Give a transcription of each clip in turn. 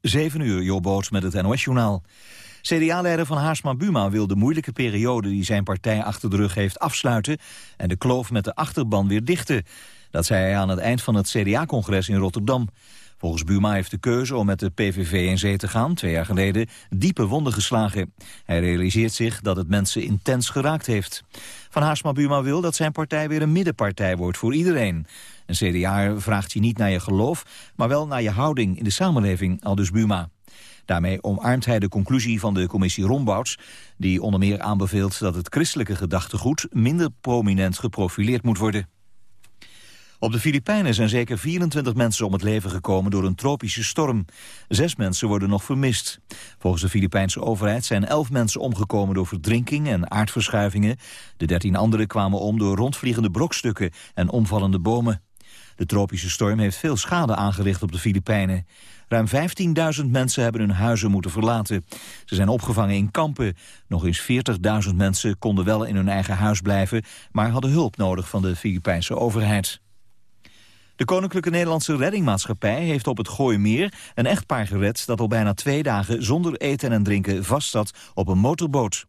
7 uur, Jobboot met het NOS-journaal. CDA-leider van Haarsma Buma wil de moeilijke periode die zijn partij achter de rug heeft afsluiten en de kloof met de achterban weer dichten. Dat zei hij aan het eind van het CDA-congres in Rotterdam. Volgens Buma heeft de keuze om met de PVV in zee te gaan, twee jaar geleden, diepe wonden geslagen. Hij realiseert zich dat het mensen intens geraakt heeft. Van Haarsma Buma wil dat zijn partij weer een middenpartij wordt voor iedereen. Een CDA vraagt je niet naar je geloof, maar wel naar je houding in de samenleving, aldus Buma. Daarmee omarmt hij de conclusie van de commissie Rombouts... die onder meer aanbeveelt dat het christelijke gedachtegoed... minder prominent geprofileerd moet worden. Op de Filipijnen zijn zeker 24 mensen om het leven gekomen door een tropische storm. Zes mensen worden nog vermist. Volgens de Filipijnse overheid zijn elf mensen omgekomen door verdrinking en aardverschuivingen. De dertien anderen kwamen om door rondvliegende brokstukken en omvallende bomen. De tropische storm heeft veel schade aangericht op de Filipijnen. Ruim 15.000 mensen hebben hun huizen moeten verlaten. Ze zijn opgevangen in kampen. Nog eens 40.000 mensen konden wel in hun eigen huis blijven... maar hadden hulp nodig van de Filipijnse overheid. De Koninklijke Nederlandse Reddingmaatschappij heeft op het Gooimeer een echtpaar gered dat al bijna twee dagen zonder eten en drinken vastzat op een motorboot.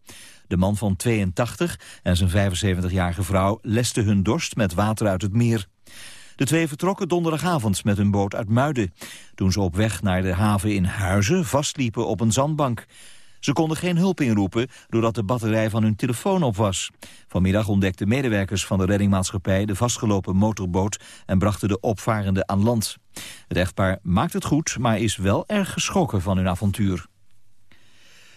De man van 82 en zijn 75-jarige vrouw lesten hun dorst met water uit het meer. De twee vertrokken donderdagavond met hun boot uit Muiden. Toen ze op weg naar de haven in Huizen vastliepen op een zandbank. Ze konden geen hulp inroepen doordat de batterij van hun telefoon op was. Vanmiddag ontdekten medewerkers van de reddingmaatschappij de vastgelopen motorboot en brachten de opvarenden aan land. Het echtpaar maakt het goed, maar is wel erg geschrokken van hun avontuur.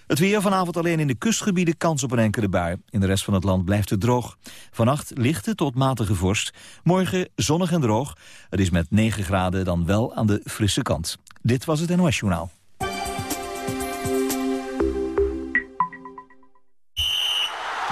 Het weer vanavond alleen in de kustgebieden kans op een enkele bui. In de rest van het land blijft het droog. Vannacht lichte tot matige vorst. Morgen zonnig en droog. Het is met 9 graden dan wel aan de frisse kant. Dit was het NOS Journaal.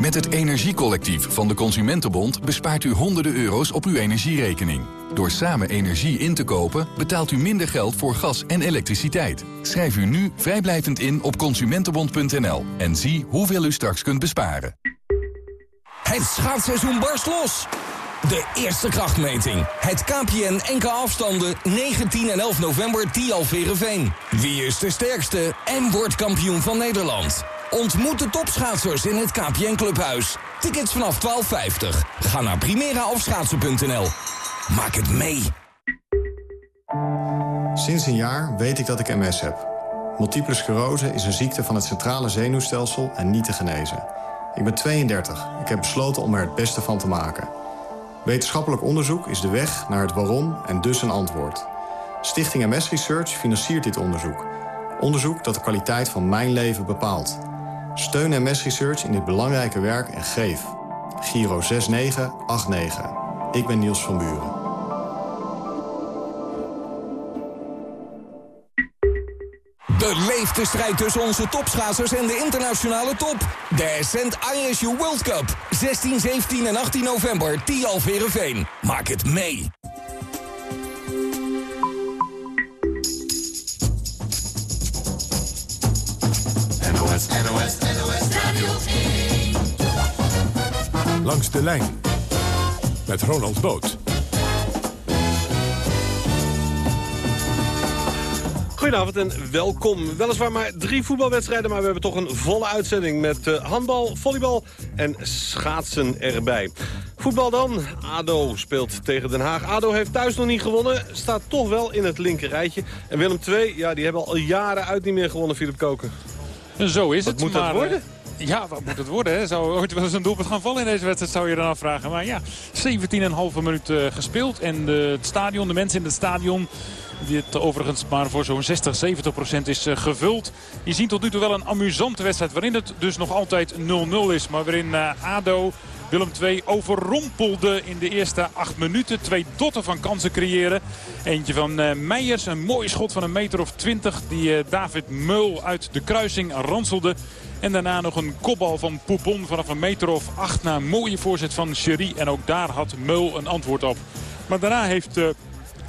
Met het Energiecollectief van de Consumentenbond bespaart u honderden euro's op uw energierekening. Door samen energie in te kopen betaalt u minder geld voor gas en elektriciteit. Schrijf u nu vrijblijvend in op consumentenbond.nl en zie hoeveel u straks kunt besparen. Het schaatsseizoen barst los! De eerste krachtmeting. Het KPN NK afstanden 19 en 11 november Tialverenveen. Wie is de sterkste en wordt kampioen van Nederland? Ontmoet de topschaatsers in het KPN Clubhuis. Tickets vanaf 12,50. Ga naar primeraofschaatsen.nl. Maak het mee. Sinds een jaar weet ik dat ik MS heb. Multiple sclerose is een ziekte van het centrale zenuwstelsel en niet te genezen. Ik ben 32. Ik heb besloten om er het beste van te maken. Wetenschappelijk onderzoek is de weg naar het waarom en dus een antwoord. Stichting MS Research financiert dit onderzoek. Onderzoek dat de kwaliteit van mijn leven bepaalt. Steun MS Research in dit belangrijke werk en geef. Giro 6989. Ik ben Niels van Buren. Beleef de strijd tussen onze topschaatsers en de internationale top. De Ascent ISU World Cup. 16, 17 en 18 november. Tialverenveen. Maak het mee. Radio 1. Langs de lijn. Met Ronald Boot. Goedenavond en welkom. Weliswaar maar drie voetbalwedstrijden, maar we hebben toch een volle uitzending... met uh, handbal, volleybal en schaatsen erbij. Voetbal dan. ADO speelt tegen Den Haag. ADO heeft thuis nog niet gewonnen, staat toch wel in het linker rijtje. En Willem II, ja, die hebben al jaren uit niet meer gewonnen, Philip Koken. Zo is Wat het. moet dat maar, worden? Ja, wat moet het worden? Hè? Zou ooit wel eens een doelpunt gaan vallen in deze wedstrijd, zou je dan afvragen. Maar ja, 17,5 minuut eh, gespeeld. En de, het stadion, de mensen in het stadion... Die het overigens maar voor zo'n 60, 70 procent is eh, gevuld. Je ziet tot nu toe wel een amusante wedstrijd. Waarin het dus nog altijd 0-0 is. Maar waarin eh, ADO Willem II overrompelde in de eerste acht minuten. Twee dotten van kansen creëren. Eentje van Meijers. Een mooi schot van een meter of twintig. Die David Meul uit de kruising ranselde. En daarna nog een kopbal van Poupon vanaf een meter of acht... na een mooie voorzet van Cherie. En ook daar had Meul een antwoord op. Maar daarna heeft...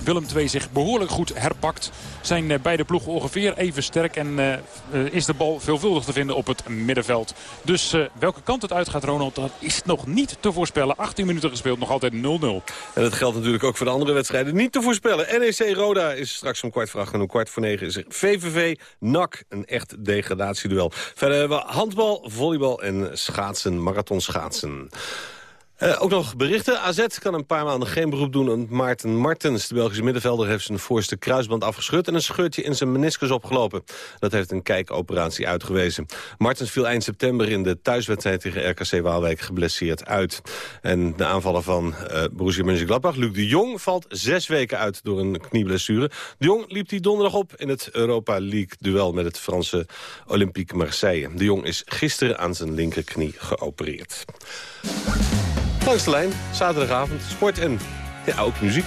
Willem II zich behoorlijk goed herpakt. Zijn uh, beide ploegen ongeveer even sterk. En uh, is de bal veelvuldig te vinden op het middenveld. Dus welke kant het uitgaat, Ronald, dat is nog niet te voorspellen. 18 minuten gespeeld, nog altijd 0-0. En dat geldt natuurlijk ook voor de andere wedstrijden. Niet te voorspellen. NEC Roda is straks om kwart voor acht en om kwart voor negen is VVV NAC. Een echt degradatieduel. Verder hebben we handbal, volleybal en schaatsen, marathon schaatsen. Uh, ook nog berichten. AZ kan een paar maanden geen beroep doen aan Maarten Martens. De Belgische middenvelder heeft zijn voorste kruisband afgeschud... en een scheurtje in zijn meniscus opgelopen. Dat heeft een kijkoperatie uitgewezen. Martens viel eind september in de thuiswedstrijd tegen RKC Waalwijk geblesseerd uit. En de aanvaller van uh, Borussia Mönchengladbach, Luc de Jong... valt zes weken uit door een knieblessure. De Jong liep die donderdag op in het Europa League-duel... met het Franse Olympique Marseille. De Jong is gisteren aan zijn linkerknie geopereerd. Langs de lijn, zaterdagavond, sport en ja, ook muziek.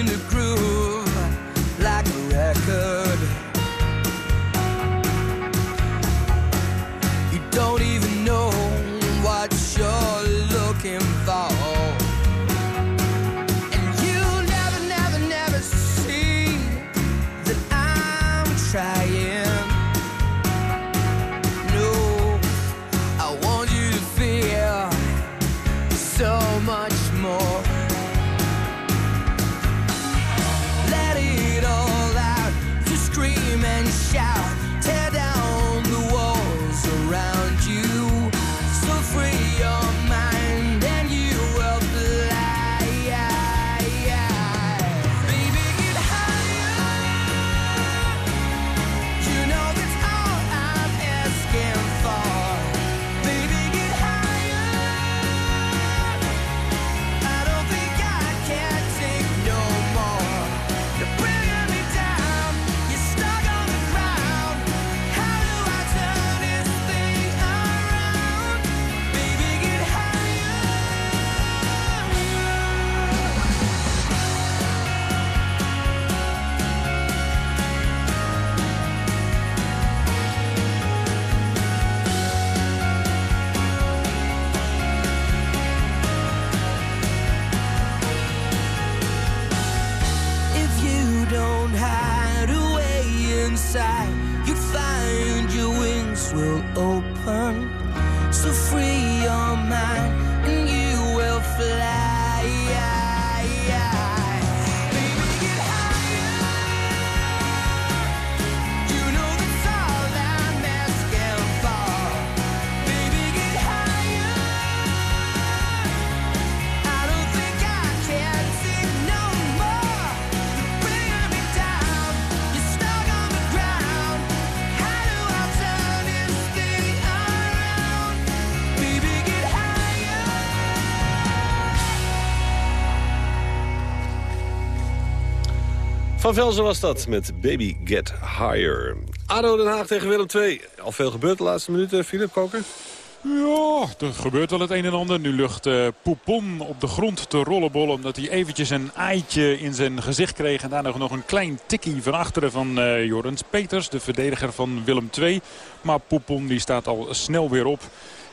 in the crew. Van Velzen was dat met Baby Get Higher. ADO Den Haag tegen Willem II. Al veel gebeurd de laatste minuten, Philip Koker? Ja, er gebeurt wel het een en ander. Nu lucht uh, op de grond te rollenbollen. Omdat hij eventjes een eitje in zijn gezicht kreeg. En daar nog een klein tikkie van achteren van uh, Jorens Peters. De verdediger van Willem II. Maar Poupon die staat al snel weer op.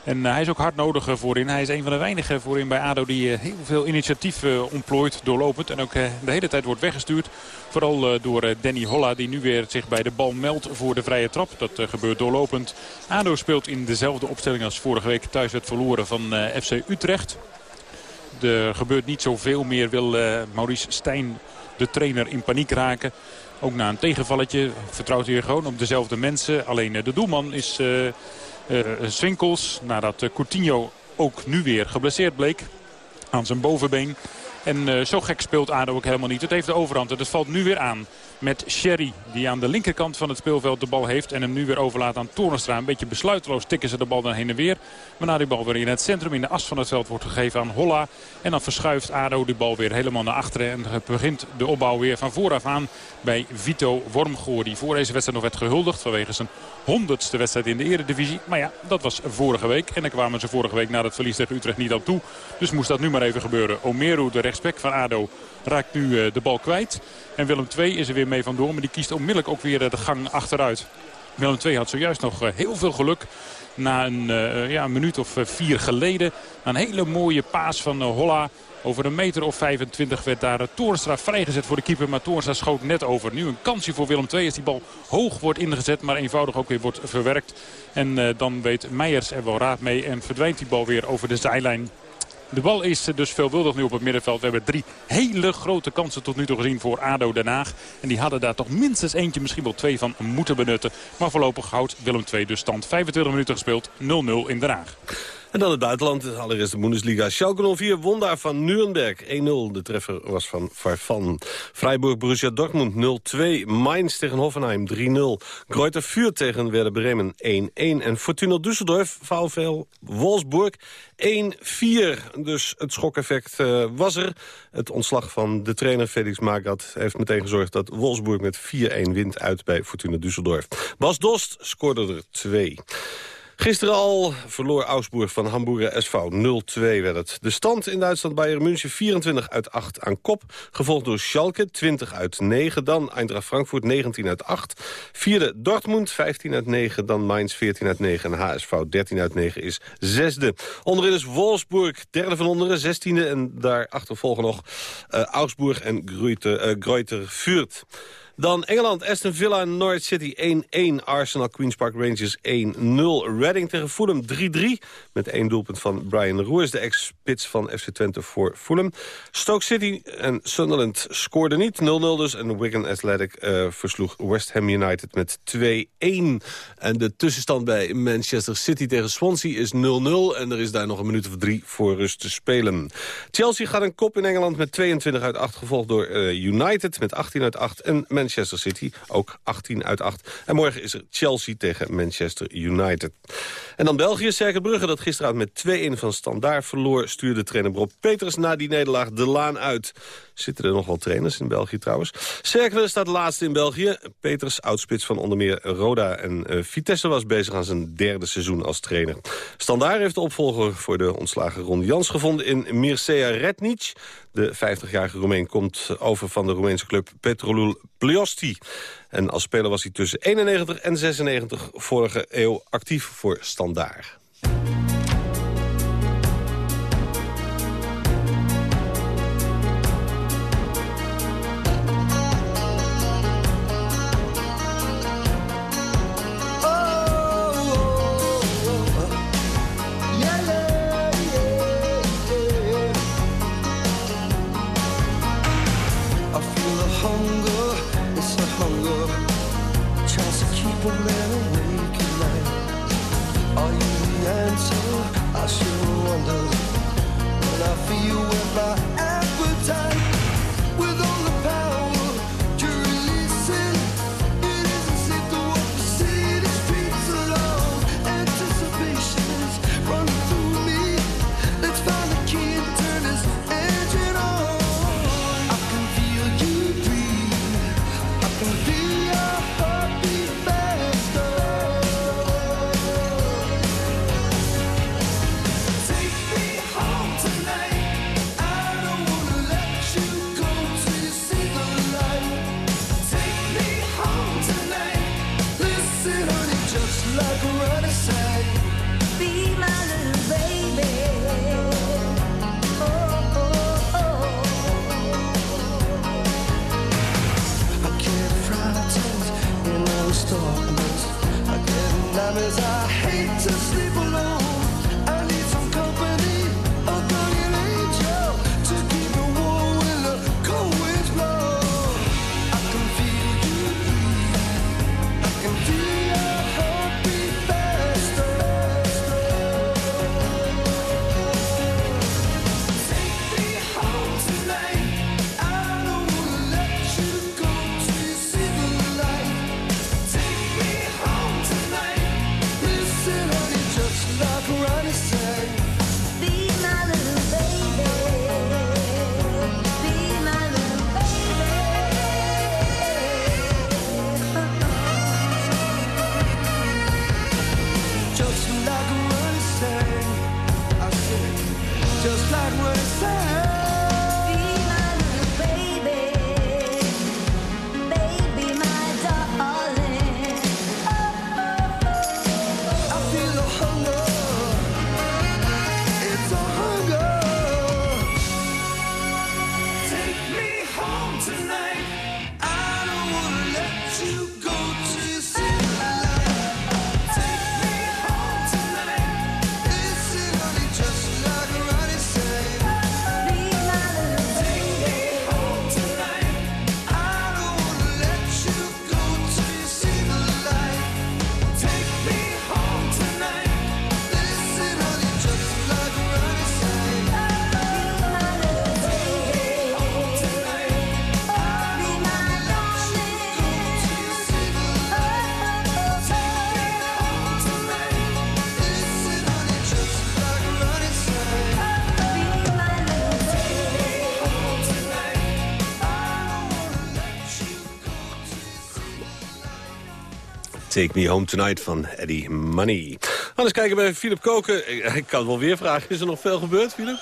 En uh, hij is ook hard nodig voorin. Hij is een van de weinigen voorin bij ADO die uh, heel veel initiatief ontplooit, doorlopend. En ook de hele tijd wordt weggestuurd. Vooral door Danny Holla die nu weer zich bij de bal meldt voor de vrije trap. Dat gebeurt doorlopend. ADO speelt in dezelfde opstelling als vorige week thuis werd verloren van FC Utrecht. Er gebeurt niet zoveel meer, wil Maurice Stijn, de trainer, in paniek raken. Ook na een tegenvalletje vertrouwt hij gewoon op dezelfde mensen. Alleen de doelman is... Swinkels, nadat uh, Coutinho ook nu weer geblesseerd bleek aan zijn bovenbeen. En uh, zo gek speelt ADO ook helemaal niet. Het heeft de overhand het valt nu weer aan met Sherry. Die aan de linkerkant van het speelveld de bal heeft. En hem nu weer overlaat aan Toornstra. Een beetje besluiteloos tikken ze de bal dan heen en weer. Waarna die bal weer in het centrum in de as van het veld wordt gegeven aan Holla. En dan verschuift ADO die bal weer helemaal naar achteren. En begint de opbouw weer van vooraf aan bij Vito Wormgoor. Die voor deze wedstrijd nog werd gehuldigd vanwege zijn honderdste wedstrijd in de eredivisie. Maar ja, dat was vorige week. En dan kwamen ze vorige week na het verlies tegen Utrecht niet aan toe. Dus moest dat nu maar even gebeuren. Omeru, de rechtsback van ADO, raakt nu eh, de bal kwijt. En Willem II is er weer mee vandoor. Maar die kiest onmiddellijk ook weer eh, de gang achteruit. Willem II had zojuist nog eh, heel veel geluk. Na een, ja, een minuut of vier geleden. een hele mooie paas van Holla. Over een meter of 25 werd daar Toornstra vrijgezet voor de keeper. Maar Toornstra schoot net over. Nu een kansje voor Willem II als die bal hoog wordt ingezet. Maar eenvoudig ook weer wordt verwerkt. En dan weet Meijers er wel raad mee. En verdwijnt die bal weer over de zijlijn. De bal is dus veelvuldig nu op het middenveld. We hebben drie hele grote kansen tot nu toe gezien voor ADO Den Haag. En die hadden daar toch minstens eentje, misschien wel twee van moeten benutten. Maar voorlopig houdt Willem II dus stand. 25 minuten gespeeld, 0-0 in Den Haag. En dan het buitenland, allereerst de Bundesliga. Schalke 04 won daar van Nuremberg 1-0. De treffer was van Farfan. Freiburg, Borussia Dortmund 0-2. Mainz tegen Hoffenheim 3-0. Greuther Fürth tegen Werder Bremen 1-1. En Fortuna Düsseldorf, VfL Wolfsburg 1-4. Dus het schokeffect uh, was er. Het ontslag van de trainer Felix Magath heeft meteen gezorgd... dat Wolfsburg met 4-1 wint uit bij Fortuna Düsseldorf. Bas Dost scoorde er 2. Gisteren al verloor Augsburg van Hamburger SV 0-2 werd het. De stand in Duitsland Bayern München 24 uit 8 aan kop. Gevolgd door Schalke 20 uit 9. Dan Eindracht Frankfurt 19 uit 8. Vierde Dortmund 15 uit 9. Dan Mainz 14 uit 9. En HSV 13 uit 9 is zesde. Onderin is Wolfsburg derde van onderen 16e. En daarachter volgen nog uh, Augsburg en Gruyter, uh, Fürth. Dan Engeland, Aston Villa Norwich City 1-1. Arsenal, Queen's Park Rangers 1-0. Reading tegen Fulham 3-3. Met één doelpunt van Brian Roers, de ex-spits van FC Twente voor Fulham. Stoke City en Sunderland scoorden niet. 0-0 dus. En Wigan Athletic uh, versloeg West Ham United met 2-1. En de tussenstand bij Manchester City tegen Swansea is 0-0. En er is daar nog een minuut of drie voor rust te spelen. Chelsea gaat een kop in Engeland met 22 uit 8. Gevolgd door uh, United met 18 uit 8. En Manchester Manchester City, ook 18 uit 8. En morgen is er Chelsea tegen Manchester United. En dan België, Cercle Brugge, dat gisteravond met 2-1 van Standaard verloor... stuurde trainer Rob Peters na die nederlaag de laan uit. Zitten er nog wel trainers in België trouwens. Cercle staat laatste in België. Peters, oudspits van onder meer Roda en uh, Vitesse... was bezig aan zijn derde seizoen als trainer. Standaard heeft de opvolger voor de ontslagen Ron Jans gevonden... in Mircea Rednic. De 50-jarige Roemeen komt over van de Roemeense club Petrolul Pliosti. En als speler was hij tussen 91 en 96 vorige eeuw actief voor Standaard. Take Me Home Tonight van Eddie Money. Anders kijken bij Philip Koken. Ik kan het wel weer vragen. Is er nog veel gebeurd, Philip?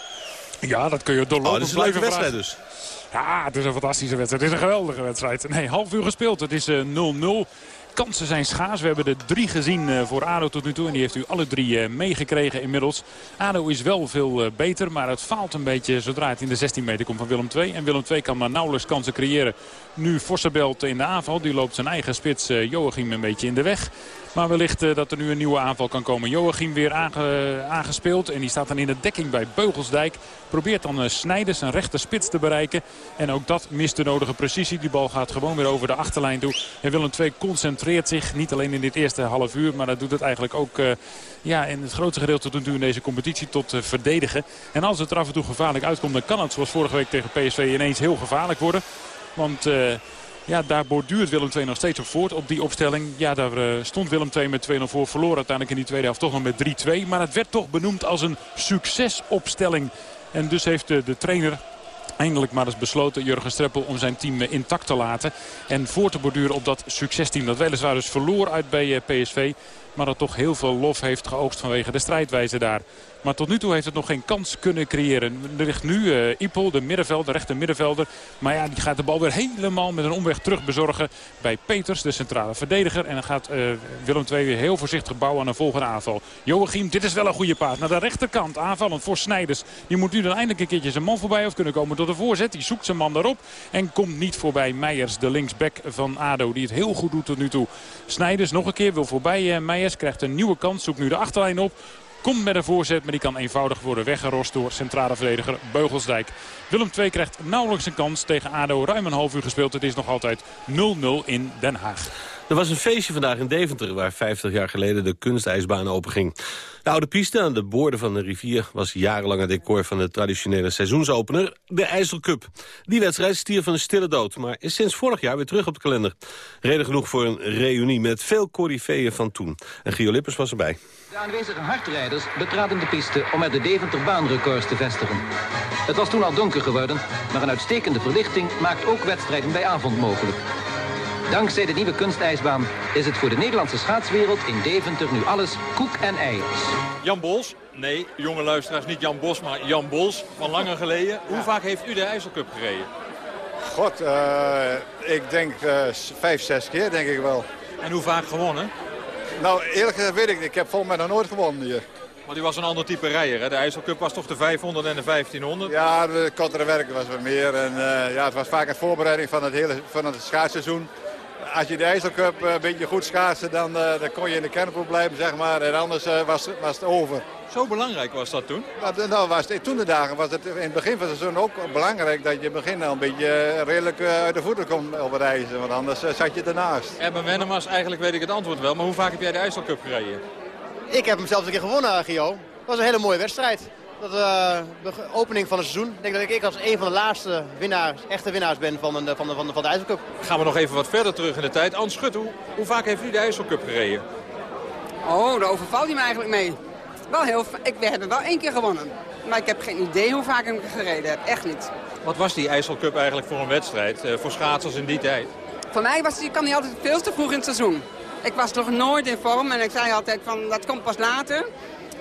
Ja, dat kun je Oh, doorlopen is een leuke blijven wedstrijd vragen. dus. Ja, het is een fantastische wedstrijd. Het is een geweldige wedstrijd. Nee, half uur gespeeld. Het is eh, 0-0. Kansen zijn schaars. We hebben er drie gezien eh, voor ADO tot nu toe. En die heeft u alle drie eh, meegekregen inmiddels. ADO is wel veel eh, beter. Maar het faalt een beetje zodra het in de 16 meter komt van Willem II. En Willem II kan maar nauwelijks kansen creëren. Nu Vossenbelt in de aanval. Die loopt zijn eigen spits Joachim een beetje in de weg. Maar wellicht uh, dat er nu een nieuwe aanval kan komen. Joachim weer aange, aangespeeld. En die staat dan in de dekking bij Beugelsdijk. Probeert dan uh, Snijders een rechte spits te bereiken. En ook dat mist de nodige precisie. Die bal gaat gewoon weer over de achterlijn toe. En Willem II concentreert zich. Niet alleen in dit eerste half uur. Maar dat doet het eigenlijk ook uh, ja, in het grootste gedeelte tot nu in deze competitie tot verdedigen. En als het er af en toe gevaarlijk uitkomt. Dan kan het zoals vorige week tegen PSV ineens heel gevaarlijk worden. Want... ja, daar borduurt Willem II nog steeds op voort op die opstelling. Ja, daar uh, stond Willem II met 2-0 voor. Verloor uiteindelijk in die tweede helft toch nog met 3-2. Maar het werd toch benoemd als een succesopstelling. En dus heeft uh, de trainer eindelijk maar eens besloten, Jurgen Streppel, om zijn team uh, intact te laten. En voor te borduren op dat succesteam. Dat weliswaar dus verloor uit bij PSV. Maar dat toch heel veel lof heeft geoogst vanwege de strijdwijze daar. Maar tot nu toe heeft het nog geen kans kunnen creëren. Er ligt nu uh, Ipel, de middenvelder, de rechter middenvelder. Maar ja, die gaat de bal weer helemaal met een omweg terug bezorgen bij Peters, de centrale verdediger. En dan gaat uh, Willem II weer heel voorzichtig bouwen aan een volgende aanval. Joachim, dit is wel een goede paas. Naar de rechterkant, aanvallend voor Snijders. Die moet nu dan eindelijk een keertje zijn man voorbij of kunnen komen tot de voorzet. Die zoekt zijn man daarop en komt niet voorbij Meijers, de linksback van ADO. Die het heel goed doet tot nu toe. Snijders nog een keer wil voorbij uh, Meijers, krijgt een nieuwe kans, zoekt nu de achterlijn op. Komt met een voorzet, maar die kan eenvoudig worden weggerost door centrale verdediger Beugelsdijk. Willem II krijgt nauwelijks een kans tegen ADO. Ruim een half uur gespeeld. Het is nog altijd 0-0 in Den Haag. Er was een feestje vandaag in Deventer waar 50 jaar geleden de kunstijsbaan openging. De oude piste aan de boorden van de rivier was jarenlang het decor van de traditionele seizoensopener, de IJsselcup. Die wedstrijd stierf een stille dood, maar is sinds vorig jaar weer terug op de kalender. Reden genoeg voor een reunie met veel corifeeën van toen. En Gio Lippers was erbij. De aanwezige hardrijders betraden de piste om er de Deventer baanrecords te vestigen. Het was toen al donker geworden, maar een uitstekende verlichting maakt ook wedstrijden bij avond mogelijk. Dankzij de nieuwe kunstijsbaan is het voor de Nederlandse schaatswereld in Deventer nu alles koek en ei. Jan Bols, nee, jonge luisteraars, niet Jan Bos, maar Jan Bols van langer geleden. Hoe vaak heeft u de IJsselcup gereden? God, uh, ik denk uh, vijf, zes keer denk ik wel. En hoe vaak gewonnen? Nou, eerlijk gezegd weet ik niet. Ik heb volgens mij nog nooit gewonnen hier. Maar die was een ander type rijder, hè? De IJsselcup was toch de 500 en de 1500? Ja, de kortere werk was wat meer. En uh, ja, het was vaak een voorbereiding van het hele van het schaatsseizoen. Als je de IJsselcup een beetje goed schaatste, dan, dan kon je in de kernproef blijven, zeg maar. En anders was, was het over. Zo belangrijk was dat toen? Nou, nou was het, toen de dagen was het in het begin van het seizoen ook belangrijk dat je in het begin al een beetje redelijk uit de voeten komt op het ijzer. Want anders zat je ernaast. Erben Wennemars, eigenlijk weet ik het antwoord wel. Maar hoe vaak heb jij de IJsselcup gereden? Ik heb hem zelfs een keer gewonnen, Gio. Dat was een hele mooie wedstrijd. Dat, uh, de opening van het seizoen. Ik denk dat ik als een van de laatste winnaars, echte winnaars ben van de, van de, van de, van de IJsselcup. Gaan we nog even wat verder terug in de tijd. Ans Schut, hoe, hoe vaak heeft u de IJsselcup gereden? Oh, daar overvalt hij me eigenlijk mee. Wel heel, ik, we hebben wel één keer gewonnen. Maar ik heb geen idee hoe vaak ik hem gereden heb. Echt niet. Wat was die IJsselcup eigenlijk voor een wedstrijd? Uh, voor schaatsers in die tijd? Voor mij was die, kan hij altijd veel te vroeg in het seizoen. Ik was nog nooit in vorm en ik zei altijd van dat komt pas later.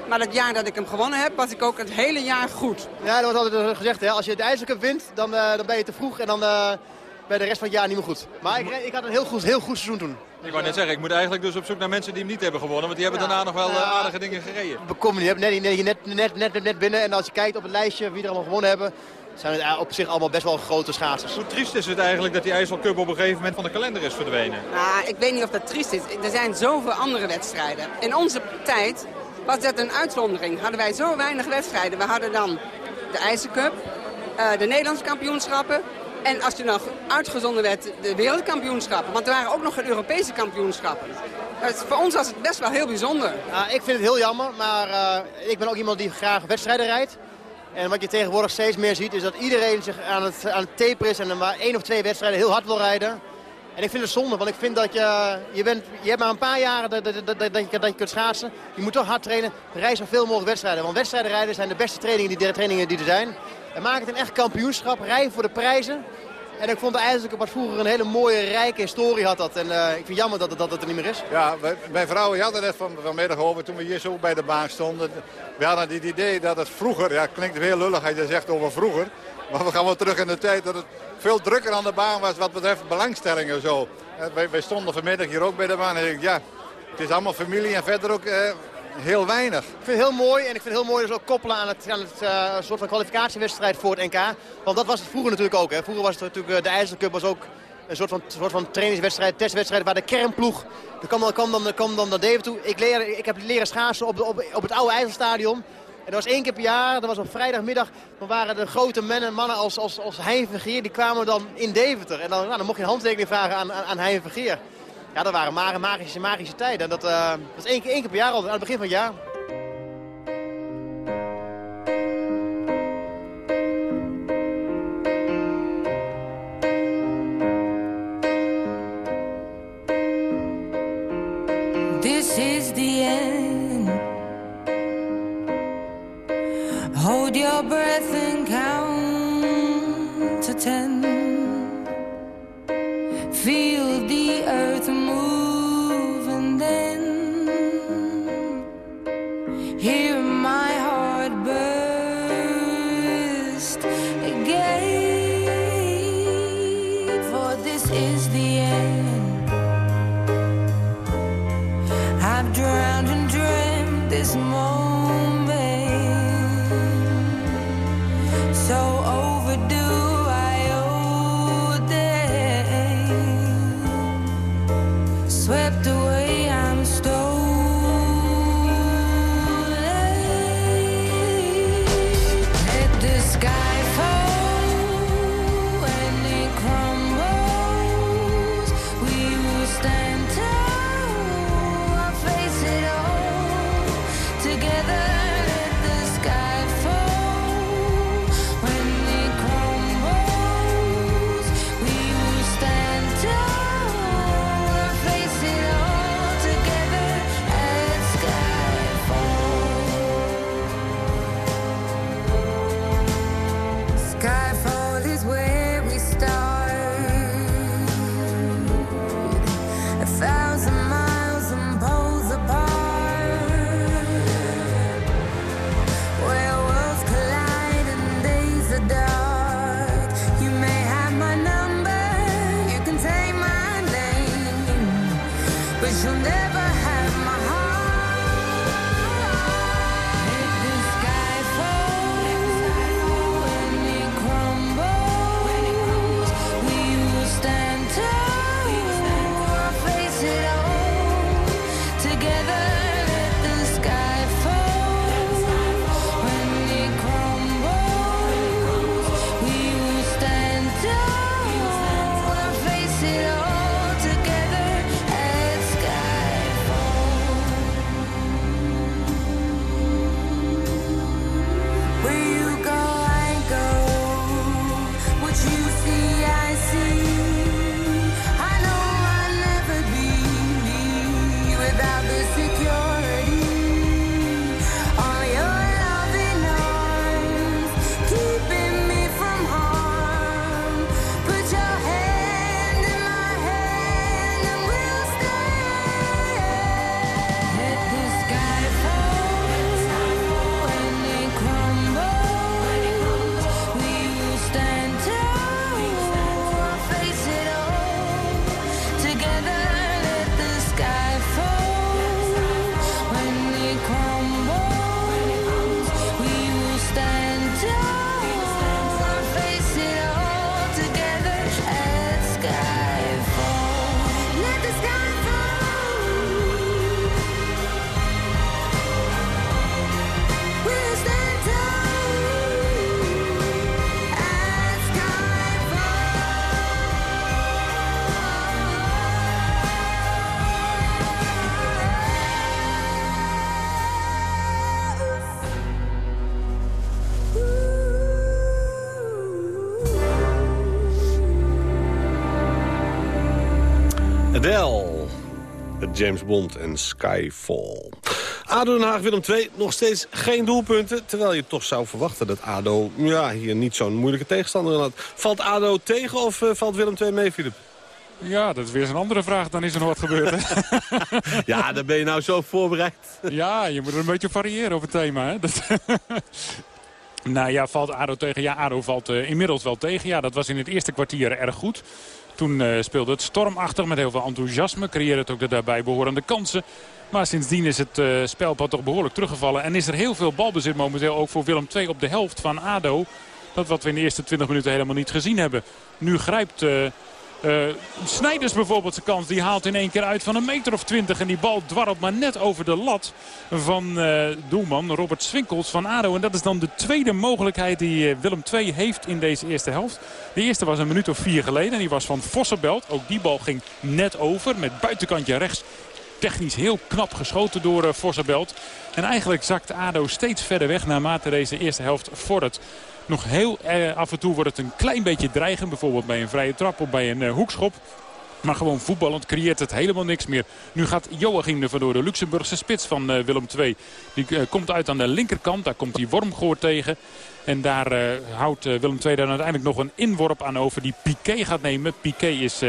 Maar het jaar dat ik hem gewonnen heb, was ik ook het hele jaar goed. Ja, dat wordt altijd gezegd. Hè. Als je de IJsselcup wint, dan, eh, dan ben je te vroeg en dan eh, ben je de rest van het jaar niet meer goed. Maar ik, ik had een heel goed, heel goed seizoen toen. Ik wou net zeggen, ik moet eigenlijk dus op zoek naar mensen die hem niet hebben gewonnen. Want die hebben daarna nog wel eh, aardige dingen gereden. Bekom je hebt net, net, net, net, net, net binnen. En als je kijkt op het lijstje wie er allemaal gewonnen hebben, zijn het op zich allemaal best wel grote schaatsers. Hoe triest is het eigenlijk dat die IJsselcup op een gegeven moment van de kalender is verdwenen? Nou, ik weet niet of dat triest is. Er zijn zoveel andere wedstrijden. In onze tijd was dat een uitzondering. Hadden wij zo weinig wedstrijden. We hadden dan de IJzercup, eh, de Nederlandse kampioenschappen... en als je nog uitgezonden werd, de wereldkampioenschappen. Want er waren ook nog Europese kampioenschappen. Voor ons was het best wel heel bijzonder. Ik vind het heel jammer, maar eh, ik ben ook iemand die graag wedstrijden rijdt. En wat je tegenwoordig steeds meer ziet, is dat iedereen zich aan het, aan het taperen is... en er maar één of twee wedstrijden heel hard wil rijden. En ik vind het zonde, want ik vind dat je... Je, bent, je hebt maar een paar jaren dat, dat, dat, dat, je, dat je kunt schaatsen. Je moet toch hard trainen. Rij zoveel mogelijk wedstrijden. Want wedstrijden rijden zijn de beste trainingen die, trainingen die er zijn. En maak het een echt kampioenschap. Rij voor de prijzen. En ik vond de wat vroeger een hele mooie, rijke historie had dat. En eh, ik vind het jammer dat het, dat het er niet meer is. Ja, mijn vrouw had het net van, vanmiddag over toen we hier zo bij de baan stonden. We hadden het idee dat het vroeger, ja klinkt heel lullig als je zegt over vroeger. Maar we gaan wel terug in de tijd dat het veel drukker aan de baan was wat betreft belangstelling en zo. Eh, Wij, stonden vanmiddag hier ook bij de baan en ik ja, het is allemaal familie en verder ook eh, heel weinig. Ik vind het heel mooi en ik vind het heel mooi dus ook koppelen aan het, aan het eh, soort van kwalificatiewedstrijd voor het NK. Want dat was het vroeger natuurlijk ook. Hè. Vroeger was het natuurlijk, eh, de IJsselcup was ook een soort van, soort van trainingswedstrijd, testwedstrijd waar de kernploeg, er kwam dan, kwam dan, kwam dan naar Deventer toe. Ik, leer, ik heb leren schaatsen op, op, op het oude IJsselstadion. En dat was één keer per jaar, dat was op vrijdagmiddag, dan waren de grote mannen, mannen als, als, als Hein Vergeer, die kwamen dan in Deventer. En dan, nou, dan mocht je een handtekening vragen aan, aan, aan Hein Vergeer. Ja, dat waren ma- magische, magische tijden. En dat, eh, dat was één keer, één keer per jaar al, aan het begin van het jaar. Is breath Adele. Met James Bond en Skyfall. ADO Den Haag Willem II nog steeds geen doelpunten. Terwijl je toch zou verwachten dat ADO ja, hier niet zo'n moeilijke tegenstander had. Valt ADO tegen of eh, valt Willem II mee, Filip? Ja, dat is weer een andere vraag. Dan is er nog wat gebeurd. Ja, dan ben je nou zo voorbereid. ja, je moet er een beetje variëren op het thema. Hè? Dat... nou ja, valt ADO tegen? Ja, ADO valt uh, inmiddels wel tegen. Ja, dat was in het eerste kwartier erg goed. Toen uh, speelde het stormachtig met heel veel enthousiasme. Creëerde het ook de daarbij behorende kansen. Maar sindsdien is het uh, spelpad toch behoorlijk teruggevallen. En is er heel veel balbezit momenteel ook voor Willem II op de helft van ADO. Dat wat we in de eerste 20 minuten helemaal niet gezien hebben. Nu grijpt... Uh, uh, Snijders bijvoorbeeld zijn kans. Die haalt in één keer uit van een meter of twintig. En die bal dwarrelt maar net over de lat van uh, doelman Robert Swinkels van ADO. En dat is dan de tweede mogelijkheid die uh, Willem II heeft in deze eerste helft. De eerste was een minuut of vier geleden. En die was van Vossenbelt. Ook die bal ging net over met buitenkantje rechts technisch heel knap geschoten door Vossenbelt. En eigenlijk zakt ADO steeds verder weg naarmate deze eerste helft vordert. Nog heel eh, af en toe wordt het een klein beetje dreigend. Bijvoorbeeld bij een vrije trap of bij een uh, hoekschop. Maar gewoon voetballend creëert het helemaal niks meer. Nu gaat Joachim er vandoor, de Luxemburgse spits van uh, Willem II. Die komt uit aan de linkerkant. Daar komt hij Wormgoor tegen. En daar houdt Willem II dan uiteindelijk nog een inworp aan over die Piqué gaat nemen. Piqué is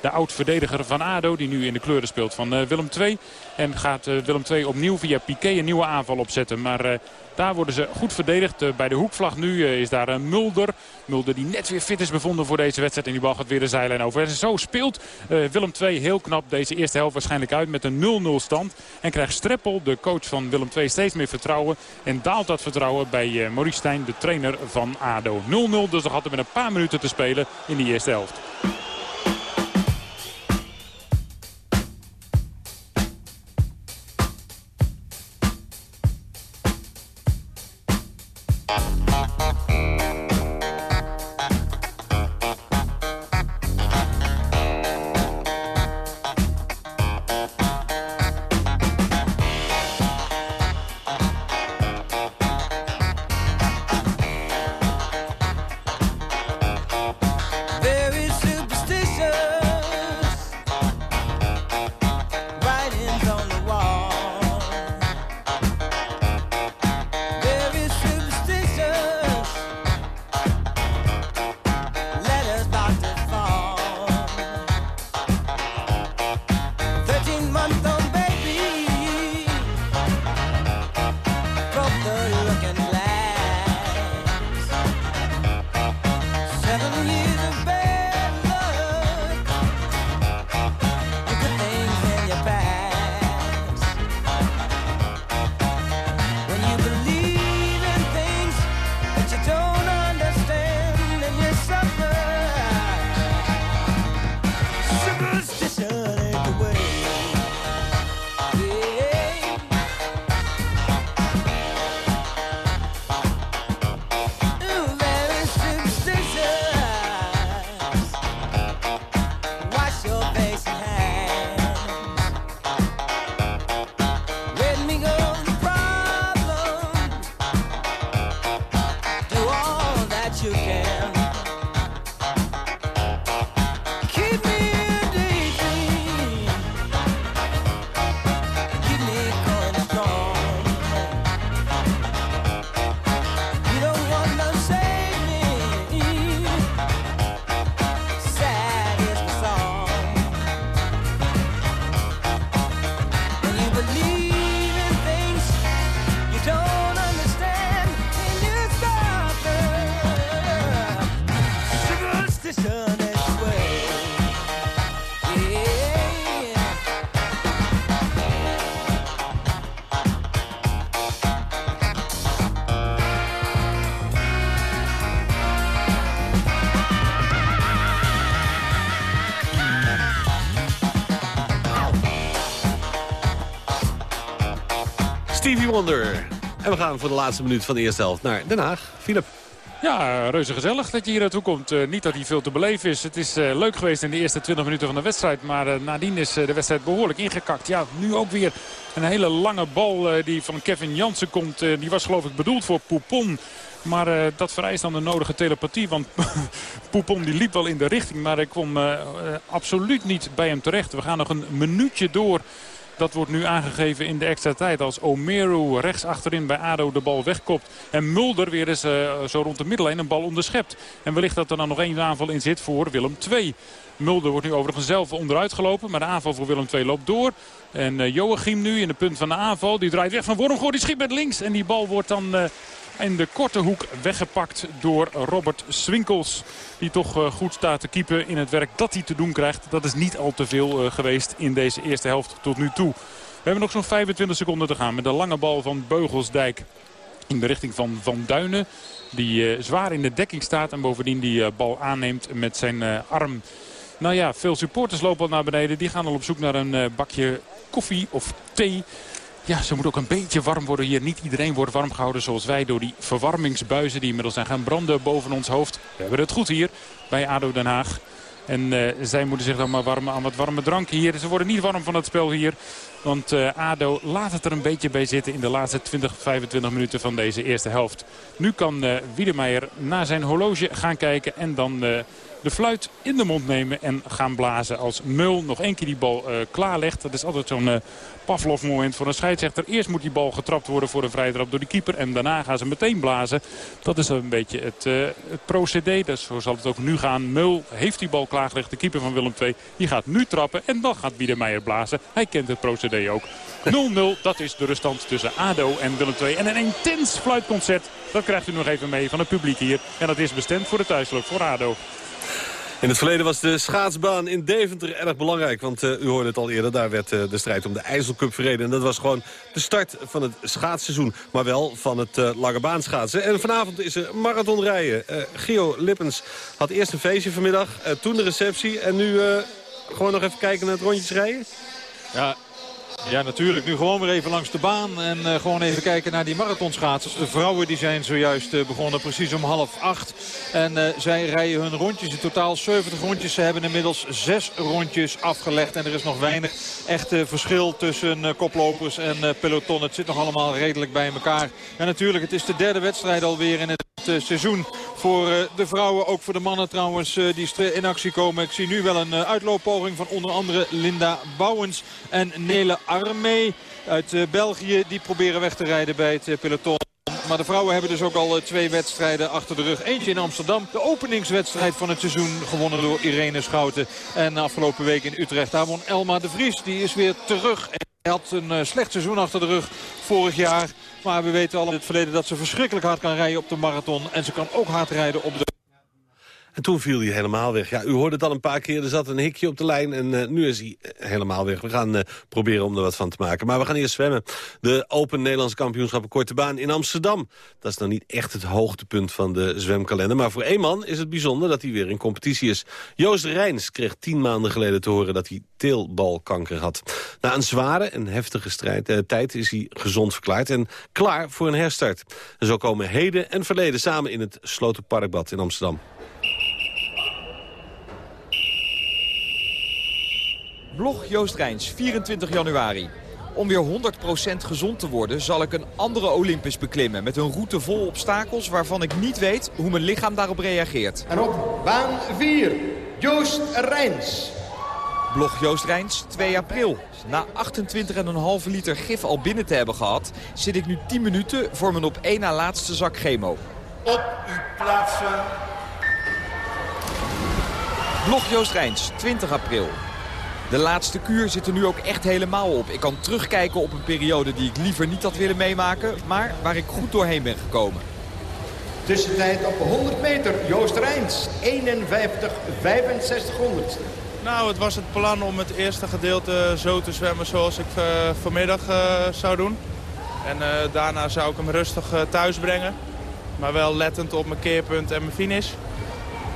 de oud-verdediger van ADO die nu in de kleuren speelt van Willem II. En gaat Willem II opnieuw via Piqué een nieuwe aanval opzetten. Maar daar worden ze goed verdedigd. Uh, bij de hoekvlag nu uh, is daar een Mulder. Mulder die net weer fit is bevonden voor deze wedstrijd. En die bal gaat weer de zijlijn over. En zo speelt Willem II heel knap deze eerste helft waarschijnlijk uit met een 0-0 stand. En krijgt Streppel, de coach van Willem II, steeds meer vertrouwen. En daalt dat vertrouwen bij Maurice Stijn, de trainer van ADO. 0-0 dus nog hadden we een paar minuten te spelen in die eerste helft. En we gaan voor de laatste minuut van de eerste helft naar Den Haag. Philip. Ja, reuze gezellig dat je hier naartoe komt. Eh, niet dat hij veel te beleven is. Het is eh, leuk geweest in de eerste 20 minuten van de wedstrijd. Maar eh, nadien is de wedstrijd behoorlijk ingekakt. Ja, nu ook weer een hele lange bal die van Kevin Jansen komt. Die was geloof ik bedoeld voor Poupon. Maar dat vereist dan de nodige telepathie. Want Poupon die liep wel in de richting. Maar ik kwam absoluut niet bij hem terecht. We gaan nog een minuutje door. Dat wordt nu aangegeven in de extra tijd als Omeru rechts achterin bij ADO de bal wegkopt. En Mulder weer eens eh, zo rond de middellijn een bal onderschept. En wellicht dat er dan nog één aanval in zit voor Willem II. Mulder wordt nu overigens zelf onderuit gelopen. Maar de aanval voor Willem II loopt door. En eh, Joachim nu in de punt van de aanval. Die draait weg van Wormgoor. Die schiet met links. En die bal wordt dan... eh, in de korte hoek weggepakt door Robert Swinkels. Die toch eh, goed staat te keepen in het werk dat hij te doen krijgt. Dat is niet al te veel eh, geweest in deze eerste helft tot nu toe. We hebben nog zo'n 25 seconden te gaan met de lange bal van Beugelsdijk. In de richting van Van Duinen. Die eh, zwaar in de dekking staat en bovendien die bal aanneemt met zijn arm. Nou ja, veel supporters lopen al naar beneden. Die gaan al op zoek naar een bakje koffie of thee. Ja, ze moet ook een beetje warm worden hier. Niet iedereen wordt warm gehouden zoals wij door die verwarmingsbuizen die inmiddels zijn gaan branden boven ons hoofd. We hebben het goed hier bij ADO Den Haag. En eh, zij moeten zich dan maar warmen aan wat warme dranken hier. Ze worden niet warm van het spel hier. Want eh, ADO laat het er een beetje bij zitten in de laatste 20, 25 minuten van deze eerste helft. Nu kan Wiedemeijer naar zijn horloge gaan kijken en dan de fluit in de mond nemen en gaan blazen. Als Mul nog één keer die bal klaarlegt. Dat is altijd zo'n Pavlov moment voor een scheidsrechter. Eerst moet die bal getrapt worden voor een vrije trap door de keeper. En daarna gaan ze meteen blazen. Dat is een beetje het, eh, het procedé. Dus zo zal het ook nu gaan. Mul heeft die bal klaargelegd. De keeper van Willem II. Die gaat nu trappen. En dan gaat Wiedemeijer blazen. Hij kent het procedé ook. 0-0, dat is de ruststand tussen ADO en Willem II. En een intens fluitconcert, dat krijgt u nog even mee van het publiek hier. En dat is bestemd voor de thuisloop voor ADO. In het verleden was de schaatsbaan in Deventer erg belangrijk. Want eh, u hoorde het al eerder, daar werd eh, de strijd om de IJsselcup verreden. En dat was gewoon de start van het schaatsseizoen. Maar wel van het uh, lange baan schaatsen. En vanavond is er marathonrijden. Gio Lippens had eerst een feestje vanmiddag. Toen de receptie. En nu gewoon nog even kijken naar het rondjes rijden. Ja, ja, natuurlijk. Nu gewoon weer even langs de baan en uh, gewoon even kijken naar die marathonschaatsers. De vrouwen die zijn zojuist uh, begonnen, precies om half acht. En uh, zij rijden hun rondjes, in totaal 70 rondjes. Ze hebben inmiddels zes rondjes afgelegd. En er is nog weinig echt verschil tussen koplopers en peloton. Het zit nog allemaal redelijk bij elkaar. En natuurlijk, het is de derde wedstrijd alweer in het seizoen voor de vrouwen. Ook voor de mannen trouwens die in actie komen. Ik zie nu wel een uitlooppoging van onder andere Linda Bouwens en Nele Armee uit België. Die proberen weg te rijden bij het peloton. Maar de vrouwen hebben dus ook al twee wedstrijden achter de rug. Eentje in Amsterdam. De openingswedstrijd van het seizoen gewonnen door Irene Schouten. En afgelopen week in Utrecht daar won Elma de Vries. Die is weer terug. Hij had een slecht seizoen achter de rug vorig jaar. Maar we weten al in het verleden dat ze verschrikkelijk hard kan rijden op de marathon. En ze kan ook hard rijden op de... En toen viel hij helemaal weg. Ja, u hoorde het al een paar keer. Er zat een hikje op de lijn en uh, nu is hij helemaal weg. We gaan uh, proberen om er wat van te maken. Maar we gaan eerst zwemmen. De Open Nederlandse kampioenschappen Korte Baan in Amsterdam. Dat is nou niet echt het hoogtepunt van de zwemkalender. Maar voor één man is het bijzonder dat hij weer in competitie is. Joost Rijns kreeg tien maanden geleden te horen dat hij teelbalkanker had. Na een zware en heftige strijd, tijd is hij gezond verklaard en klaar voor een herstart. En zo komen heden en verleden samen in het Slotenparkbad in Amsterdam. Blog Joost Rijns, 24 januari. Om weer 100% gezond te worden zal ik een andere Olympus beklimmen... met een route vol obstakels waarvan ik niet weet hoe mijn lichaam daarop reageert. En op baan 4, Joost Rijns. Blog Joost Rijns, 2 april. Na 28,5 liter gif al binnen te hebben gehad... zit ik nu 10 minuten voor mijn op één na laatste zak chemo. Op uw plaatsen. Blog Joost Rijns, 20 april. De laatste kuur zit er nu ook echt helemaal op. Ik kan terugkijken op een periode die ik liever niet had willen meemaken... maar waar ik goed doorheen ben gekomen. Tussentijd op 100 meter, Joost Rijns, 51, 65 honderd. Nou, het was het plan om het eerste gedeelte zo te zwemmen zoals ik uh, vanmiddag uh, zou doen. En uh, daarna zou ik hem rustig thuis brengen. Maar wel lettend op mijn keerpunt en mijn finish.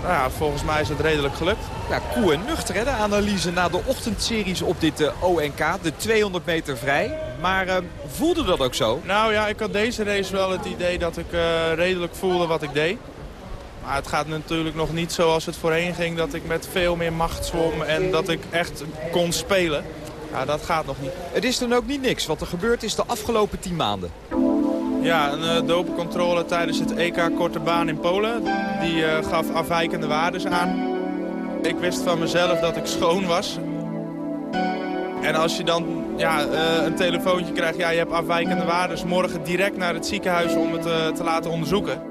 Nou ja, volgens mij is het redelijk gelukt. Ja, cool en nuchter hè, de analyse na de ochtendseries op dit uh, ONK. De 200 meter vrij. Maar uh, voelde dat ook zo? Nou ja, ik had deze race wel het idee dat ik uh, redelijk voelde wat ik deed. Maar het gaat natuurlijk nog niet zoals het voorheen ging. Dat ik met veel meer macht zwom en dat ik echt kon spelen. Ja, dat gaat nog niet. Het is dan ook niet niks wat er gebeurd is de afgelopen 10 maanden. Ja, een uh, dopencontrole tijdens het EK Korte Baan in Polen. Die uh, gaf afwijkende waarden aan. Ik wist van mezelf dat ik schoon was. En als je dan ja, uh, een telefoontje krijgt, ja, je hebt afwijkende waarden, morgen direct naar het ziekenhuis om het te laten onderzoeken.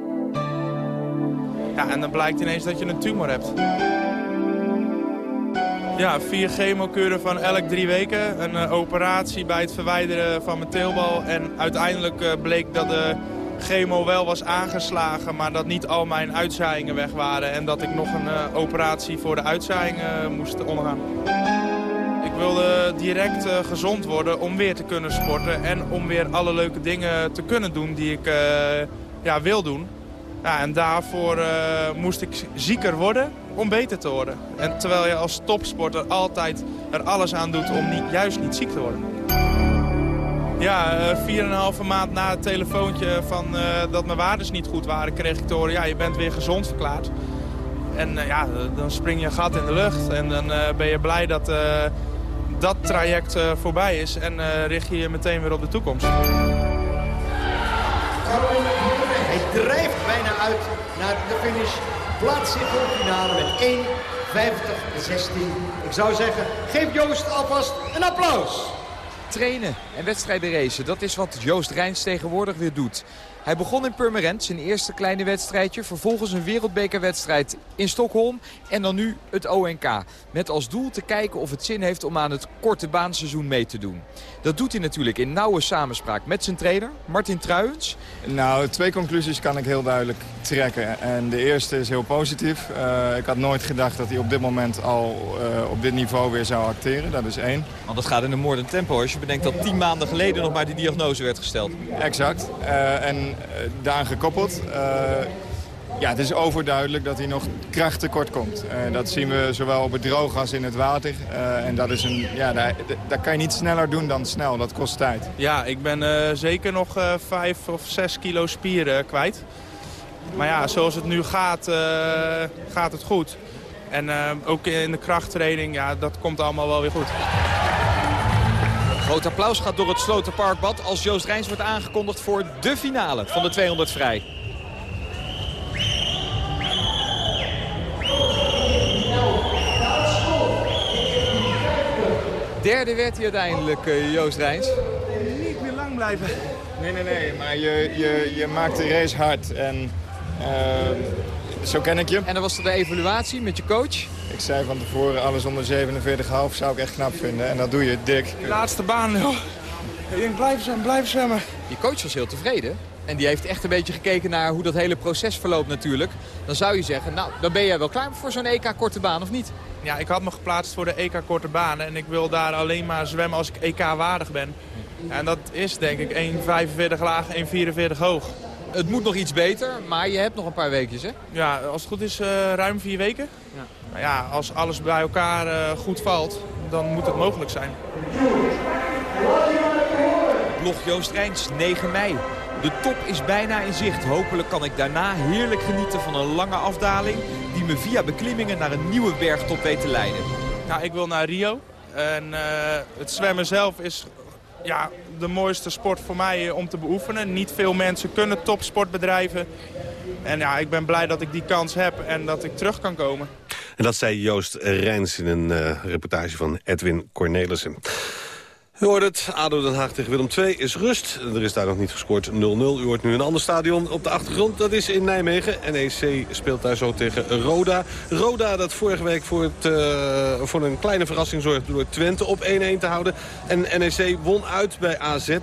Ja, en dan blijkt ineens dat je een tumor hebt. Ja, vier chemokuren van elk drie weken. Een uh, operatie bij het verwijderen van mijn teelbal. En uiteindelijk bleek dat de chemo wel was aangeslagen, maar dat niet al mijn uitzaaiingen weg waren. En dat ik nog een operatie voor de uitzaaiingen moest ondergaan. Ik wilde direct gezond worden om weer te kunnen sporten. En om weer alle leuke dingen te kunnen doen die ik ja, wil doen. Ja, en daarvoor uh, moest ik zieker worden om beter te worden. En terwijl je als topsporter altijd er alles aan doet om niet, juist niet ziek te worden. Ja, en een halve maand na het telefoontje van dat mijn waardes niet goed waren... kreeg ik te horen, ja, je bent weer gezond verklaard. En ja, dan spring je een gat in de lucht. En dan ben je blij dat dat traject voorbij is en richt je je meteen weer op de toekomst. Bijna uit naar de finish. Plaats zich voor de finale met 1.50-16. Ik zou zeggen, geef Joost alvast een applaus. Trainen en wedstrijden racen, dat is wat Joost Rijns tegenwoordig weer doet. Hij begon in Purmerend, zijn eerste kleine wedstrijdje. Vervolgens een wereldbekerwedstrijd in Stockholm. En dan nu het ONK. Met als doel te kijken of het zin heeft om aan het korte baanseizoen mee te doen. Dat doet hij natuurlijk in nauwe samenspraak met zijn trainer, Martin Truijens. Nou, twee conclusies kan ik heel duidelijk trekken. En de eerste is heel positief. Uh, ik had nooit gedacht dat hij op dit moment al uh, op dit niveau weer zou acteren. Dat is één. Want dat gaat in een moordend tempo als je bedenkt dat tien maanden geleden nog maar die diagnose werd gesteld. Exact. Uh, en daaraan gekoppeld. Uh, ja, het is overduidelijk dat hij nog krachttekort komt. Uh, dat zien we zowel op het droog als in het water. En dat, is een, ja, dat kan je niet sneller doen dan snel. Dat kost tijd. Ja, ik ben zeker nog vijf of zes kilo spieren kwijt. Maar ja, zoals het nu gaat, gaat het goed. En ook in de krachttraining, ja, dat komt allemaal wel weer goed. Groot applaus gaat door het Sloterparkbad als Joost Rijns wordt aangekondigd voor de finale van de 200 vrij. Derde werd hij uiteindelijk, uh, Joost Rijns. Niet meer lang blijven. Nee, nee, nee, maar je, je, je maakt de race hard en uh, zo ken ik je. En dan was er de evaluatie met je coach? Ik zei van tevoren, alles onder 47,5 zou ik echt knap vinden. En dat doe je, dik. De laatste baan, joh. Ik denk, blijf zwemmen, blijf zwemmen. Je coach was heel tevreden. En die heeft echt een beetje gekeken naar hoe dat hele proces verloopt natuurlijk. Dan zou je zeggen, nou, dan ben jij wel klaar voor zo'n EK korte baan, of niet? Ja, ik had me geplaatst voor de EK korte baan. En ik wil daar alleen maar zwemmen als ik EK-waardig ben. En dat is denk ik 1,45 laag, 1,44 hoog. Het moet nog iets beter, maar je hebt nog een paar weekjes, hè? Ja, als het goed is uh, ruim vier weken. Ja. Nou ja, als alles bij elkaar uh, goed valt, dan moet het mogelijk zijn. Blog Joost Rijns, 9 mei. De top is bijna in zicht. Hopelijk kan ik daarna heerlijk genieten van een lange afdaling... die me via beklimmingen naar een nieuwe bergtop weet te leiden. Nou, ik wil naar Rio. En uh, het zwemmen zelf is ja, de mooiste sport voor mij om te beoefenen. Niet veel mensen kunnen topsport bedrijven. En ja, ik ben blij dat ik die kans heb en dat ik terug kan komen. En dat zei Joost Rijns in een uh, reportage van Edwin Cornelissen. U hoort het, ADO Den Haag tegen Willem II is rust. Er is daar nog niet gescoord 0-0. U hoort nu een ander stadion op de achtergrond. Dat is in Nijmegen. NEC speelt daar zo tegen Roda. Roda dat vorige week voor, het, uh, voor een kleine verrassing zorgde door Twente op 1-1 te houden. En NEC won uit bij AZ. Uh,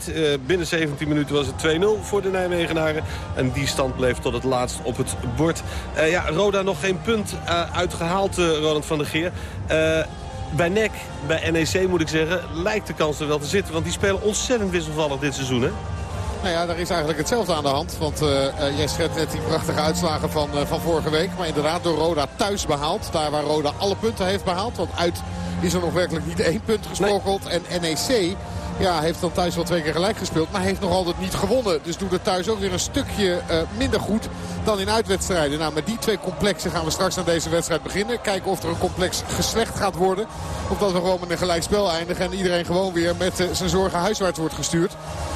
binnen 17 minuten was het 2-0 voor de Nijmegenaren. En die stand bleef tot het laatst op het bord. Uh, ja, Roda nog geen punt uitgehaald, Ronald van der Geer bij NEC, bij NEC moet ik zeggen, lijkt de kans er wel te zitten. Want die spelen ontzettend wisselvallig dit seizoen, hè? Nou ja, daar is eigenlijk hetzelfde aan de hand. Want uh, jij schetst net die prachtige uitslagen van, uh, van vorige week. Maar inderdaad door Roda thuis behaald. Daar waar Roda alle punten heeft behaald. Want uit is er nog werkelijk niet één punt gesprokkeld. Nee. En NEC Ja, heeft dan thuis wel twee keer gelijk gespeeld. Maar heeft nog altijd niet gewonnen. Dus doet het thuis ook weer een stukje eh, minder goed dan in uitwedstrijden. Nou, met die twee complexen gaan we straks aan deze wedstrijd beginnen. Kijken of er een complex geslecht gaat worden. Of dat we gewoon met een gelijkspel eindigen. En iedereen gewoon weer met eh, zijn zorgen huiswaarts wordt gestuurd.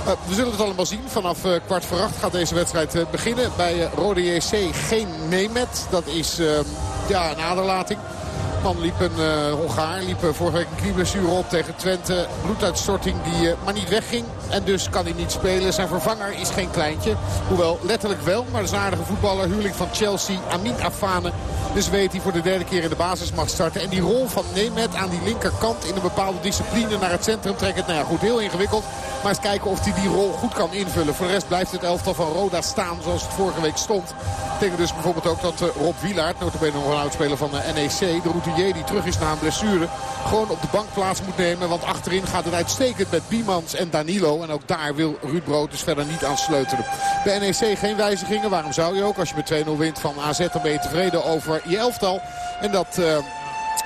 Eh, we zullen het allemaal zien. Vanaf kwart voor acht gaat deze wedstrijd beginnen. Bij Rode JC geen Nemet. Dat is eh, ja, een aderlating. Man liep een eh, Hongaar, liep eh, vorige week een knieblessure op tegen Twente. Bloeduitstorting die eh, maar niet wegging. En dus kan hij niet spelen. Zijn vervanger is geen kleintje. Hoewel letterlijk wel, maar dat is voetballer. Huurling van Chelsea, Amin Afane. Dus weet hij voor de derde keer in de basis mag starten. En die rol van Nemet aan die linkerkant in een bepaalde discipline naar het centrum trekken. Nou ja, goed, heel ingewikkeld. Maar eens kijken of hij die rol goed kan invullen. Voor de rest blijft het elftal van Roda staan zoals het vorige week stond. Betekent dus bijvoorbeeld ook dat eh, Rob Wielaert, notabene nog een oudspeler van de NEC, de routinier die terug is na een blessure, gewoon op de bank plaats moet nemen. Want achterin gaat het uitstekend met Biemans en Danilo. En ook daar wil Ruud Brood dus verder niet aan sleutelen. Bij NEC geen wijzigingen. Waarom zou je ook? Als je met 2-0 wint van AZ dan ben je tevreden over je elftal. En dat... eh,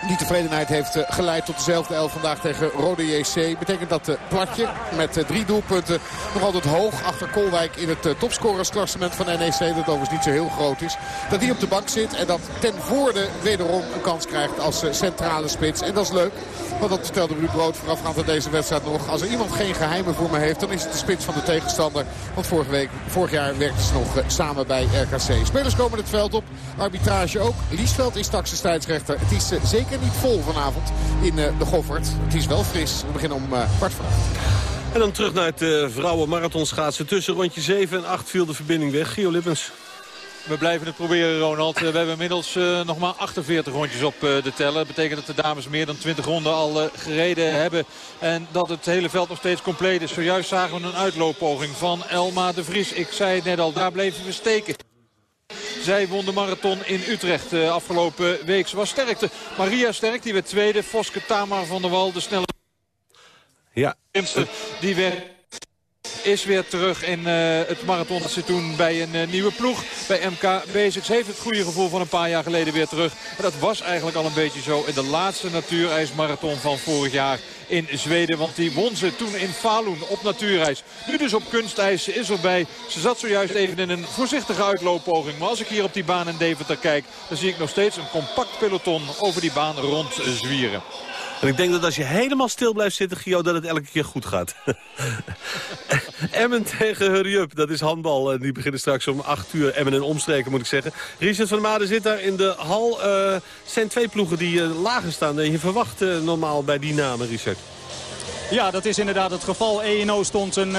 die tevredenheid heeft eh, geleid tot dezelfde elf vandaag tegen Rode JC. Betekent dat uh, Platje met uh, drie doelpunten nog altijd hoog achter Kolwijk in het topscorersklassement van NEC. Dat overigens niet zo heel groot is. Dat die op de bank zit en dat ten voorde wederom een kans krijgt als centrale spits. En dat is leuk. Want dat vertelde Ruud Brood voorafgaand aan deze wedstrijd nog. Als er iemand geen geheimen voor me heeft, dan is het de spits van de tegenstander. Want vorige week, vorig jaar werkten ze nog samen bij RKC. Spelers komen het veld op. Arbitrage ook. Liesveld is straks de stijdsrechter. Het is zeker niet vol vanavond in uh, de Goffert. Het is wel fris. We beginnen om uh, kwart voor acht. En dan terug naar het uh, vrouwenmarathonschaatsen. Tussen rondje 7 en 8 viel de verbinding weg. Gio Lippens. We blijven het proberen, Ronald. We hebben inmiddels uh, nog maar 48 rondjes op uh, de tellen. Dat betekent dat de dames meer dan 20 ronden al uh, gereden hebben. En dat het hele veld nog steeds compleet is. Zojuist zagen we een uitlooppoging van Elma de Vries. Ik zei het net al, daar bleven we steken. Zij won de marathon in Utrecht uh, afgelopen week. Ze was sterkte. Maria Sterk, die werd tweede. Voske Tamar van der Wal, de snelle... Ja. Die werd is weer terug in uh, het marathon. Dat toen bij een uh, nieuwe ploeg, bij MK Basics. Heeft het goede gevoel van een paar jaar geleden weer terug. En dat was eigenlijk al een beetje zo in de laatste natuurijsmarathon van vorig jaar in Zweden. Want die won ze toen in Falun op natuurijs. Nu dus op kunstijs. Ze is erbij. Ze zat zojuist even in een voorzichtige uitlooppoging. Maar als ik hier op die baan in Deventer kijk... dan zie ik nog steeds een compact peloton over die baan rond zwieren. En ik denk dat als je helemaal stil blijft zitten, Gio, dat het elke keer goed gaat. Emmen tegen Hurry Up, dat is handbal. En die beginnen straks om 8 uur. Emmen en omstreken, moet ik zeggen. Richard van der Maden zit daar in de hal. Uh, zijn twee ploegen die uh, lager staan. En je verwacht uh, normaal bij die namen, Richard. Ja, dat is inderdaad het geval. ENO stond een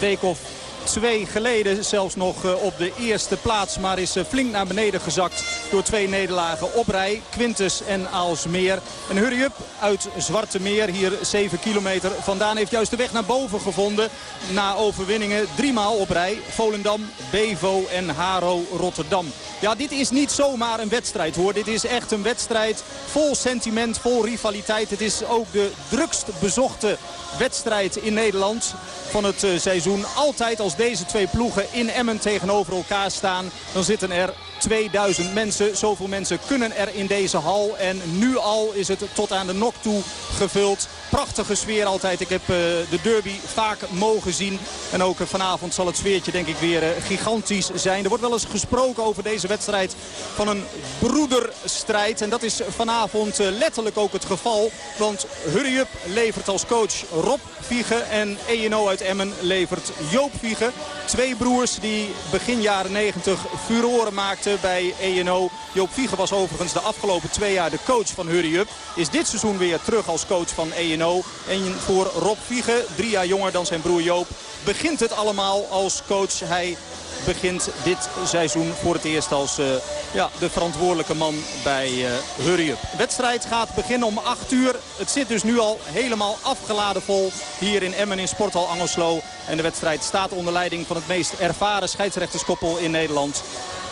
week of twee geleden zelfs nog uh, op de eerste plaats. Maar is uh, flink naar beneden gezakt door twee nederlagen op rij. Quintus en Aalsmeer. En Hurry Up uit Zwarte Meer, hier 7 kilometer vandaan, heeft juist de weg naar boven gevonden. Na overwinningen driemaal op rij. Volendam, Bevo en Haro Rotterdam. Ja, dit is niet zomaar een wedstrijd hoor. Dit is echt een wedstrijd vol sentiment, vol rivaliteit. Het is ook de drukst bezochte wedstrijd in Nederland van het uh, seizoen. Altijd als deze twee ploegen in Emmen tegenover elkaar staan, dan zitten er 2000 mensen. Zoveel mensen kunnen er in deze hal. En nu al is het tot aan de nok toe gevuld. Prachtige sfeer altijd. Ik heb uh, de derby vaak mogen zien. En ook uh, vanavond zal het sfeertje denk ik weer uh, gigantisch zijn. Er wordt wel eens gesproken over deze wedstrijd van een broederstrijd. En dat is vanavond letterlijk ook het geval. Want Hurry Up levert als coach Rob Viegen. En ENO uit Emmen levert Joop Viegen. Twee broers die begin jaren 90 furoren maakten bij ENO. Joop Viegen was overigens de afgelopen twee jaar de coach van Hurry Up. Is dit seizoen weer terug als coach van ENO. En voor Rob Viegen, drie jaar jonger dan zijn broer Joop, begint het allemaal als coach. Hij begint dit seizoen voor het eerst als uh, ja, de verantwoordelijke man bij uh, Hurry Up. De wedstrijd gaat beginnen om 8 uur. Het zit dus nu al helemaal afgeladen vol hier in Emmen in Sporthal Angelslo. En de wedstrijd staat onder leiding van het meest ervaren scheidsrechterskoppel in Nederland.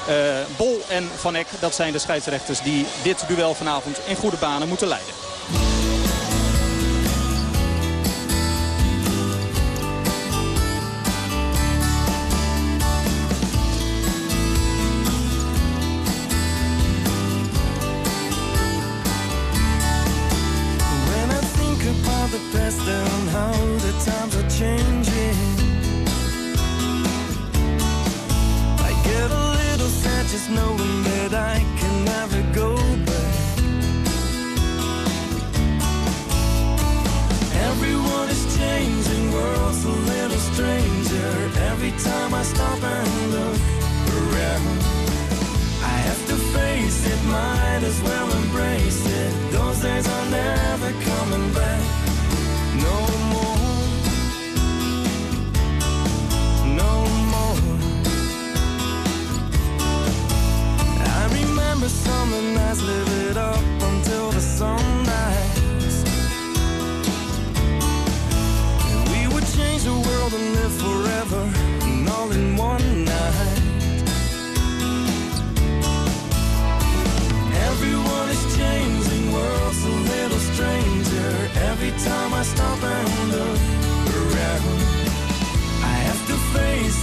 Uh, Bol en Van Eck, dat zijn de scheidsrechters die dit duel vanavond in goede banen moeten leiden.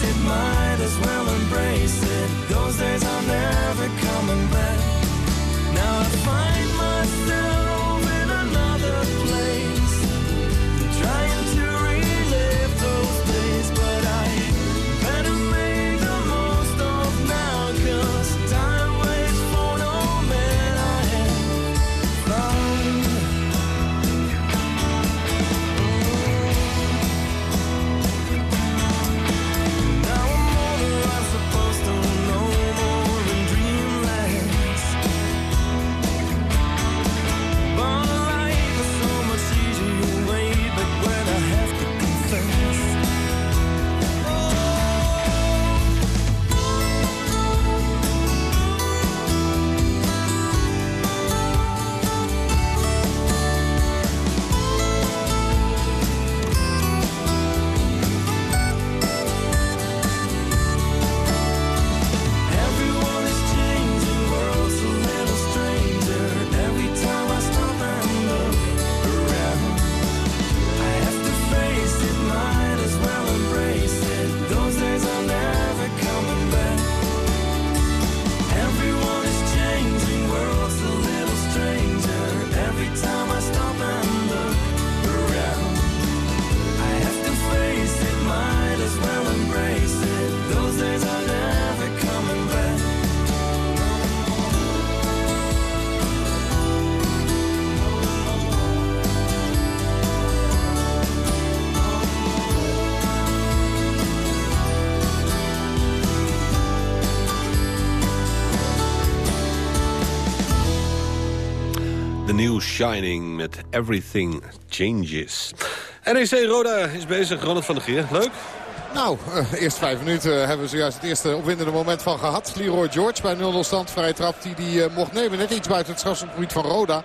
It, might as well embrace it. Those days are never coming back. New Shining met Everything Changes. NEC Roda is bezig, Ronald van der Geer. Leuk? Nou, uh, eerst vijf minuten hebben we zojuist het eerste opwindende moment van gehad. Leroy George bij 0-0 stand. Vrije trap die uh, mocht nemen. Net iets buiten het strafschopgebied van Roda.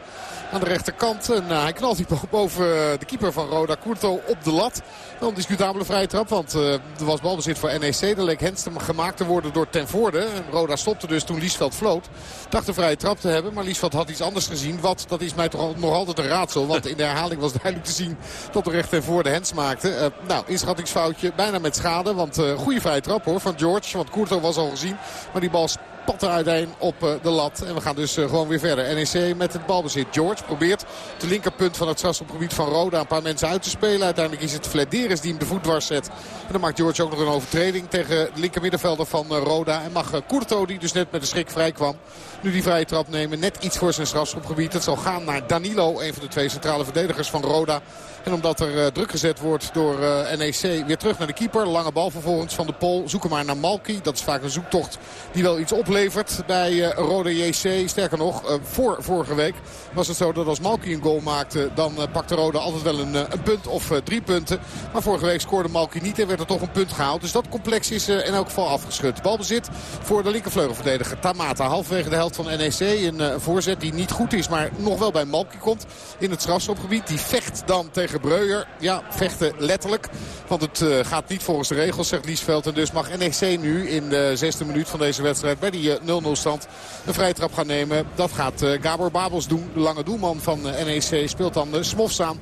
Aan de rechterkant. En uh, hij knalt die boven de keeper van Roda, Courto, op de lat. Een discutabele vrije trap, want er was balbezit voor NEC. Er leek Henstem gemaakt te worden door Ten Voorde. En Roda stopte dus toen Liesveld floot. Dacht een vrije trap te hebben, maar Liesveld had iets anders gezien. Wat, dat is mij toch nog altijd een raadsel. Want in de herhaling was duidelijk te zien dat de recht Ten Voorde Hens maakte. nou, inschattingsfoutje, bijna met schade. Want goede vrije trap hoor van George. Want Courto was al gezien. Maar die bal spat er uiteen op uh, de lat. En we gaan dus uh, gewoon weer verder. NEC met het balbezit. George probeert de linkerpunt van het strafschopgebied van Roda een paar mensen uit te spelen. Uiteindelijk is het Flederis die hem de voet dwars zet. En dan maakt George ook nog een overtreding tegen de linkermiddenvelder van uh, Roda. En mag Courto, die dus net met de schrik vrij kwam, nu die vrije trap nemen. Net iets voor zijn strafschopgebied. Het zal gaan naar Danilo, een van de twee centrale verdedigers van Roda. En omdat er uh, druk gezet wordt door uh, NEC weer terug naar de keeper. Lange bal vervolgens van de Pol. Zoeken maar naar Malki. Dat is vaak een zoektocht die wel iets oplevert bij uh, Rode JC. Sterker nog, voor vorige week was het zo dat als Malki een goal maakte... dan pakte Rode altijd wel een, een punt of drie punten. Maar vorige week scoorde Malki niet en werd er toch een punt gehaald. Dus dat complex is in elk geval afgeschud. Balbezit voor de linkervleugelverdediger Tamata. Halverwege de helft van NEC. Een voorzet die niet goed is, maar nog wel bij Malki komt. In het strafschopgebied. Die vecht dan tegen Breuer. Ja, vechten letterlijk. Want het uh, gaat niet volgens de regels, zegt Liesveld. En dus mag NEC nu in de zesde minuut van deze wedstrijd bij die 0-0 uh, stand een vrije trap gaan nemen. Dat gaat uh, Gabor Babels doen. De lange doelman van NEC speelt dan Smofs aan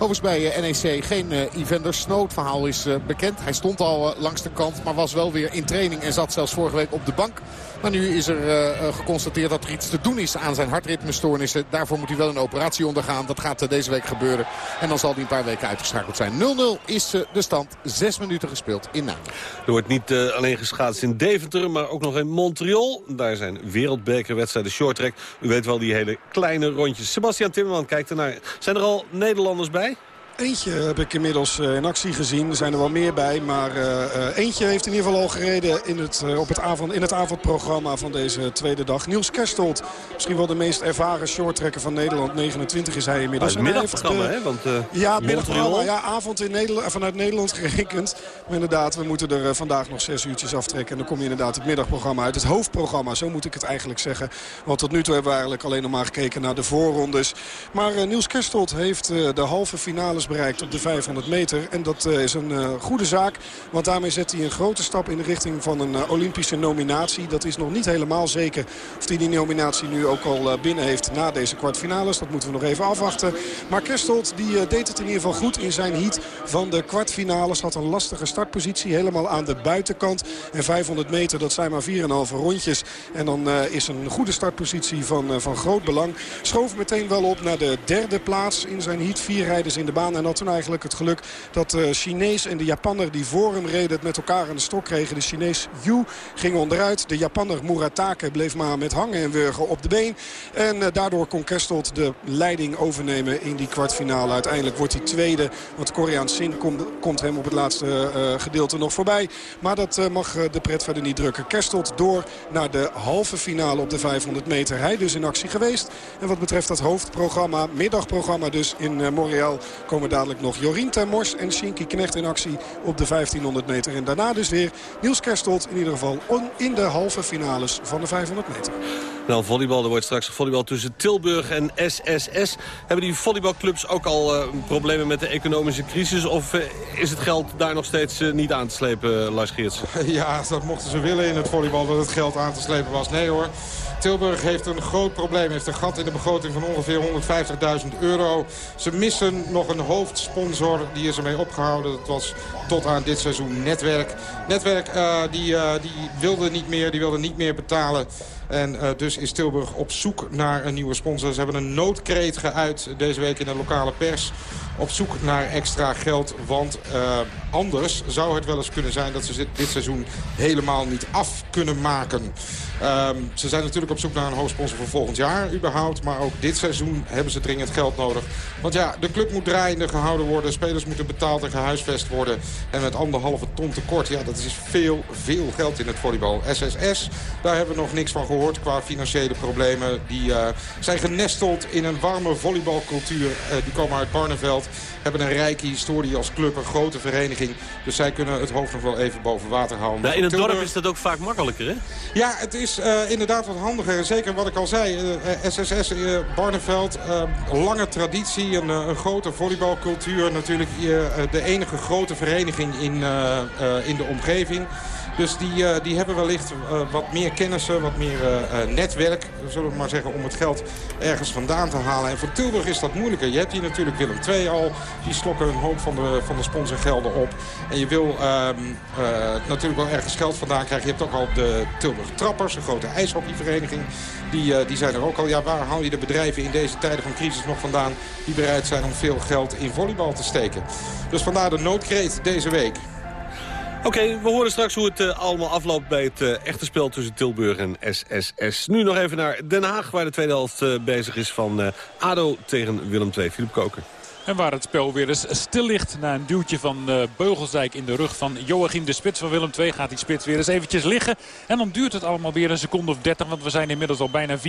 Overigens bij eh, NEC geen uh, Evander Snow. Het verhaal is uh, bekend. Hij stond al uh, langs de kant, maar was wel weer in training en zat zelfs vorige week op de bank. Maar nu is er uh, geconstateerd dat er iets te doen is aan zijn hartritmestoornissen. Daarvoor moet hij wel een operatie ondergaan. Dat gaat uh, deze week gebeuren. En dan zal hij een paar weken uitgeschakeld zijn. 0-0 is de stand. Zes minuten gespeeld in Nijmegen. Er wordt niet alleen geschaatst in Deventer, maar ook nog in Montreal. Daar zijn wereldbekerwedstrijden shorttrack. U weet wel die hele kleine rondjes. Sebastian Timmerman kijkt ernaar. Zijn er al Nederlanders bij? Eentje heb ik inmiddels uh, in actie gezien. Er zijn er wel meer bij. Maar uh, uh, eentje heeft in ieder geval al gereden in het, op het avond, in het avondprogramma van deze tweede dag. Niels Kerstold. Misschien wel de meest ervaren shorttrekker van Nederland. 29 is hij inmiddels. Ah, het middagprogramma, hè? Want, ja, middagprogramma. Ja, avond in Nederland, vanuit Nederland gerekend. Maar inderdaad, we moeten er vandaag nog zes uurtjes aftrekken. En dan kom je inderdaad het middagprogramma uit. Het hoofdprogramma, zo moet ik het eigenlijk zeggen. Want tot nu toe hebben we eigenlijk alleen nog maar gekeken naar de voorrondes. Maar Niels Kerstold heeft de halve finales bereikt op de 500 meter. En dat uh, is een uh, goede zaak. Want daarmee zet hij een grote stap in de richting van een uh, Olympische nominatie. Dat is nog niet helemaal zeker of hij die nominatie nu ook al binnen heeft na deze kwartfinales. Dat moeten we nog even afwachten. Maar Kerstold die deed het in ieder geval goed in zijn heat van de kwartfinales. Had een lastige startpositie helemaal aan de buitenkant. En 500 meter dat zijn maar 4,5 rondjes. En dan is een goede startpositie van, van groot belang. Schoof meteen wel op naar de derde plaats in zijn heat. Vier rijders in de baan en had toen eigenlijk het geluk dat de Chinees en de Japanner die voor hem reden het met elkaar aan de stok kregen. De Chinees Yu ging onderuit. De Japanner Muratake bleef maar met hangen en wurgen op de been. En uh, daardoor kon Kerstold de leiding overnemen in die kwartfinale. Uiteindelijk wordt hij tweede. Want Koreaan Sin komt, hem op het laatste uh, gedeelte nog voorbij. Maar dat uh, mag de pret verder niet drukken. Kerstold door naar de halve finale op de 500 meter. Hij dus in actie geweest. En wat betreft dat hoofdprogramma, middagprogramma dus in Montreal... komen dadelijk nog Jorien Termors en Shinky Knecht in actie op de 1500 meter. En daarna dus weer Niels Kerstold in ieder geval in de halve finales van de 500 meter. Nou, volleybal. Er wordt straks volleybal tussen Tilburg en SSS. Hebben die volleybalclubs ook al uh, problemen met de economische crisis? Of uh, is het geld daar nog steeds uh, niet aan te slepen, Lars Geerts? Ja, dat mochten ze willen in het volleybal dat het geld aan te slepen was. Nee hoor. Tilburg heeft een groot probleem. Heeft een gat in de begroting van ongeveer 150.000 euro. Ze missen nog een hoofdsponsor. Die is ermee opgehouden. Dat was tot aan dit seizoen Netwerk. Netwerk uh, die, uh, die wilde niet meer. Die wilde niet meer betalen. En uh, dus is Tilburg op zoek naar een nieuwe sponsor. Ze hebben een noodkreet geuit deze week in de lokale pers. Op zoek naar extra geld. Want uh, anders zou het wel eens kunnen zijn dat ze dit seizoen helemaal niet af kunnen maken. Um, ze zijn natuurlijk op zoek naar een hoofdsponsor voor volgend jaar überhaupt. Maar ook dit seizoen hebben ze dringend geld nodig. Want ja, de club moet draaiende gehouden worden. Spelers moeten betaald en gehuisvest worden. En met anderhalve ton tekort, ja, dat is veel, veel geld in het volleybal. SSS, daar hebben we nog niks van gehoord qua financiële problemen. Die uh, zijn genesteld in een warme volleybalcultuur. Uh, die komen uit Barneveld. Hebben een rijke historie als club, een grote vereniging. Dus zij kunnen het hoofd nog wel even boven water houden. Nou, in het Tilburg... dorp is dat ook vaak makkelijker, hè? Ja, het is uh, inderdaad wat handiger. Zeker wat ik al zei, SSS Barneveld, lange traditie, een, een, grote volleybalcultuur. Natuurlijk de enige grote vereniging in, in de omgeving. Dus die, uh, die hebben wellicht uh, wat meer kennissen, wat meer uh, netwerk, zullen we maar zeggen, om het geld ergens vandaan te halen. En voor Tilburg is dat moeilijker. Je hebt hier natuurlijk Willem II al, die slokken een hoop van de, van de sponsorgelden op. En je wil ehm, natuurlijk wel ergens geld vandaan krijgen. Je hebt ook al de Tilburg Trappers, een grote ijshockeyvereniging. Die, die zijn er ook al. Ja, waar haal je de bedrijven in deze tijden van crisis nog vandaan... die bereid zijn om veel geld in volleybal te steken? Dus vandaar de noodkreet deze week. Oké, we horen straks hoe het uh, allemaal afloopt bij het uh, echte spel tussen Tilburg en SSS. Nu nog even naar Den Haag, waar de tweede helft uh, bezig is van ADO tegen Willem II. Filip Koker. En waar het spel weer eens stil ligt na een duwtje van Beugelsdijk in de rug van Joachim de Spits van Willem II. Gaat die Spits weer eens eventjes liggen. En dan duurt het allemaal weer een seconde of 30. Want we zijn inmiddels al bijna 4,5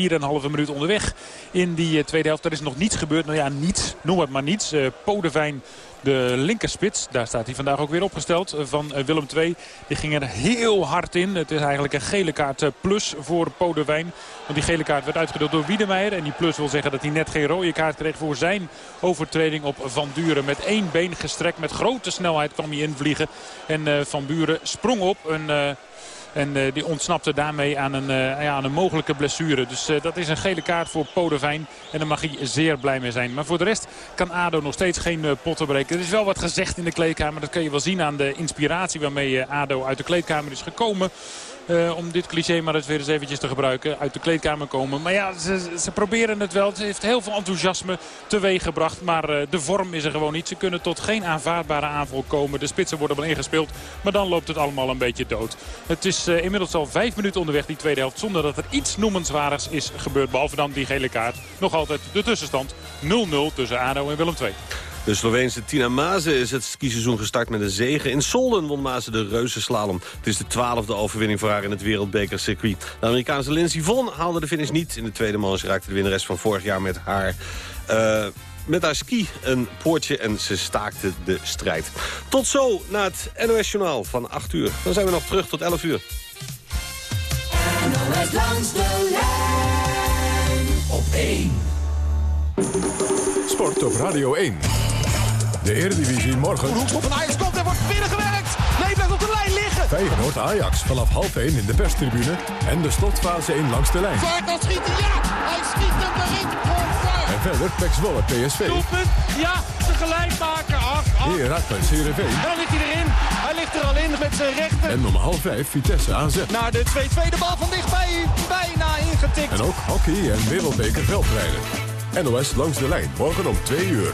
minuut onderweg in die tweede helft. Er is nog niets gebeurd. Nou ja, niets. Noem het maar niets. Podevijn de linkerspits, daar staat hij vandaag ook weer opgesteld, van Willem II. Die ging er heel hard in. Het is eigenlijk een gele kaart plus voor Podewijn. Want die gele kaart werd uitgedeeld door Wiedemeijer. En die plus wil zeggen dat hij net geen rode kaart kreeg voor zijn overtreding op Van Buren. Met één been gestrekt, met grote snelheid kwam hij invliegen. En Van Buren sprong op. Een... En eh, die ontsnapte daarmee aan een, eh, ja, aan een mogelijke blessure. Dus eh, dat is een gele kaart voor Podevijn. En daar mag hij zeer blij mee zijn. Maar voor de rest kan ADO nog steeds geen potten breken. Er is wel wat gezegd in de kleedkamer. Dat kun je wel zien aan de inspiratie waarmee ADO uit de kleedkamer is gekomen. Eh, om dit cliché maar eens weer eens eventjes te gebruiken. Uit de kleedkamer komen. Maar ja, ze, ze proberen het wel. Het heeft heel veel enthousiasme teweeg gebracht. Maar eh, de vorm is er gewoon niet. Ze kunnen tot geen aanvaardbare aanval komen. De spitsen worden wel ingespeeld. Maar dan loopt het allemaal een beetje dood. Het is eh, inmiddels al vijf minuten onderweg die tweede helft. Zonder dat er iets noemenswaardigs is gebeurd. Behalve dan die gele kaart. Nog altijd de tussenstand 0-0 tussen ADO en Willem II. De Sloveense Tina Maze is het skiseizoen gestart met een zege. In Solden won Maze de reuzenslalom. Het is de twaalfde overwinning voor haar in het wereldbekercircuit. De Amerikaanse Lindsey Vonn haalde de finish niet. In de tweede manche raakte de winnares van vorig jaar met haar... eh, met haar ski een poortje en ze staakte de strijd. Tot zo na het NOS Journaal van 8 uur. Dan zijn we nog terug tot 11 uur. NOS langs de lijn op 1. Sport op Radio 1. De Eredivisie morgen. Hoekschop van Ajax komt en wordt binnengewerkt. Nee, blijft op de lijn liggen. Feyenoord Ajax vanaf half 1 in de perstribune. En de slotfase 1 langs de lijn. Vaart dan schiet hij, ja! Hij schiet hem erin. Onvaar. En verder Pek Zwolle PSV. Doelpunt, ja, tegelijk maken. Ach, ach. Heracles Heerenveen. En dan ligt hij erin. Hij ligt er al in met zijn rechter. En om half 5 Vitesse AZ. Naar de 2-2, de bal van dichtbij. Bijna ingetikt. En ook hockey en wereldbeker veldrijden. NOS langs de lijn, morgen om 2 uur.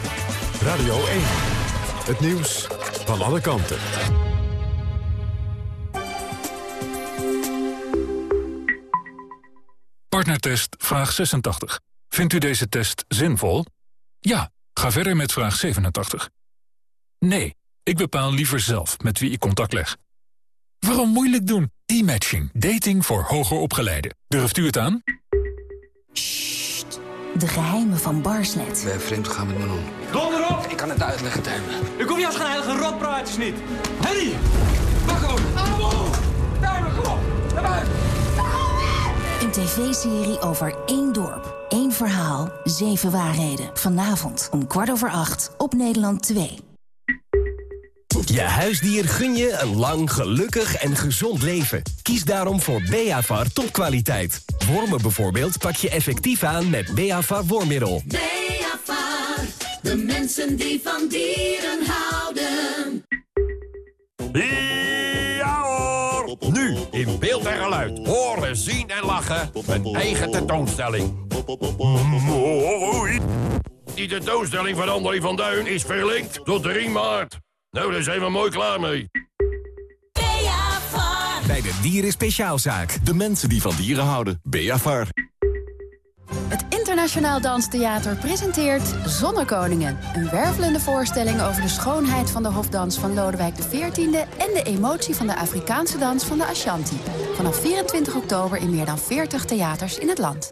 Radio 1. Het nieuws van alle kanten. Partnertest vraag 86. Vindt u deze test zinvol? Ja, ga verder met vraag 87. Nee, ik bepaal liever zelf met wie ik contact leg. Waarom moeilijk doen? E-matching. Dating voor hoger opgeleiden. Durft u het aan? De geheimen van Barslet. Ben vreemd gegaan met Manon. Donder op! Ik kan het uitleggen, Tuin. Ik hoef jou als geen heilige rotpraatjes niet. Henry! Wacht gewoon! Abo! Tuimen, kom op! Naar buiten! Een tv-serie over één dorp, één verhaal, zeven waarheden. Vanavond om kwart over acht op Nederland 2. Je huisdier gun je een lang, gelukkig en gezond leven. Kies daarom voor Beavar topkwaliteit. Wormen bijvoorbeeld pak je effectief aan met Beavar wormmiddel. Beavar, de mensen die van dieren houden. Ja hoor! Nu in beeld en geluid. Horen, zien en lachen. Een eigen tentoonstelling. Mooi. Die tentoonstelling van André van Duin is verlinkt tot 3 maart. Nou, daar zijn we mooi klaar mee. Bij de Dieren Speciaalzaak. De mensen die van dieren houden. Beavar. Het Internationaal Danstheater presenteert Zonnekoningen. Een wervelende voorstelling over de schoonheid van de hofdans van Lodewijk XIV... en de emotie van de Afrikaanse dans van de Ashanti. Vanaf 24 oktober in meer dan 40 theaters in het land.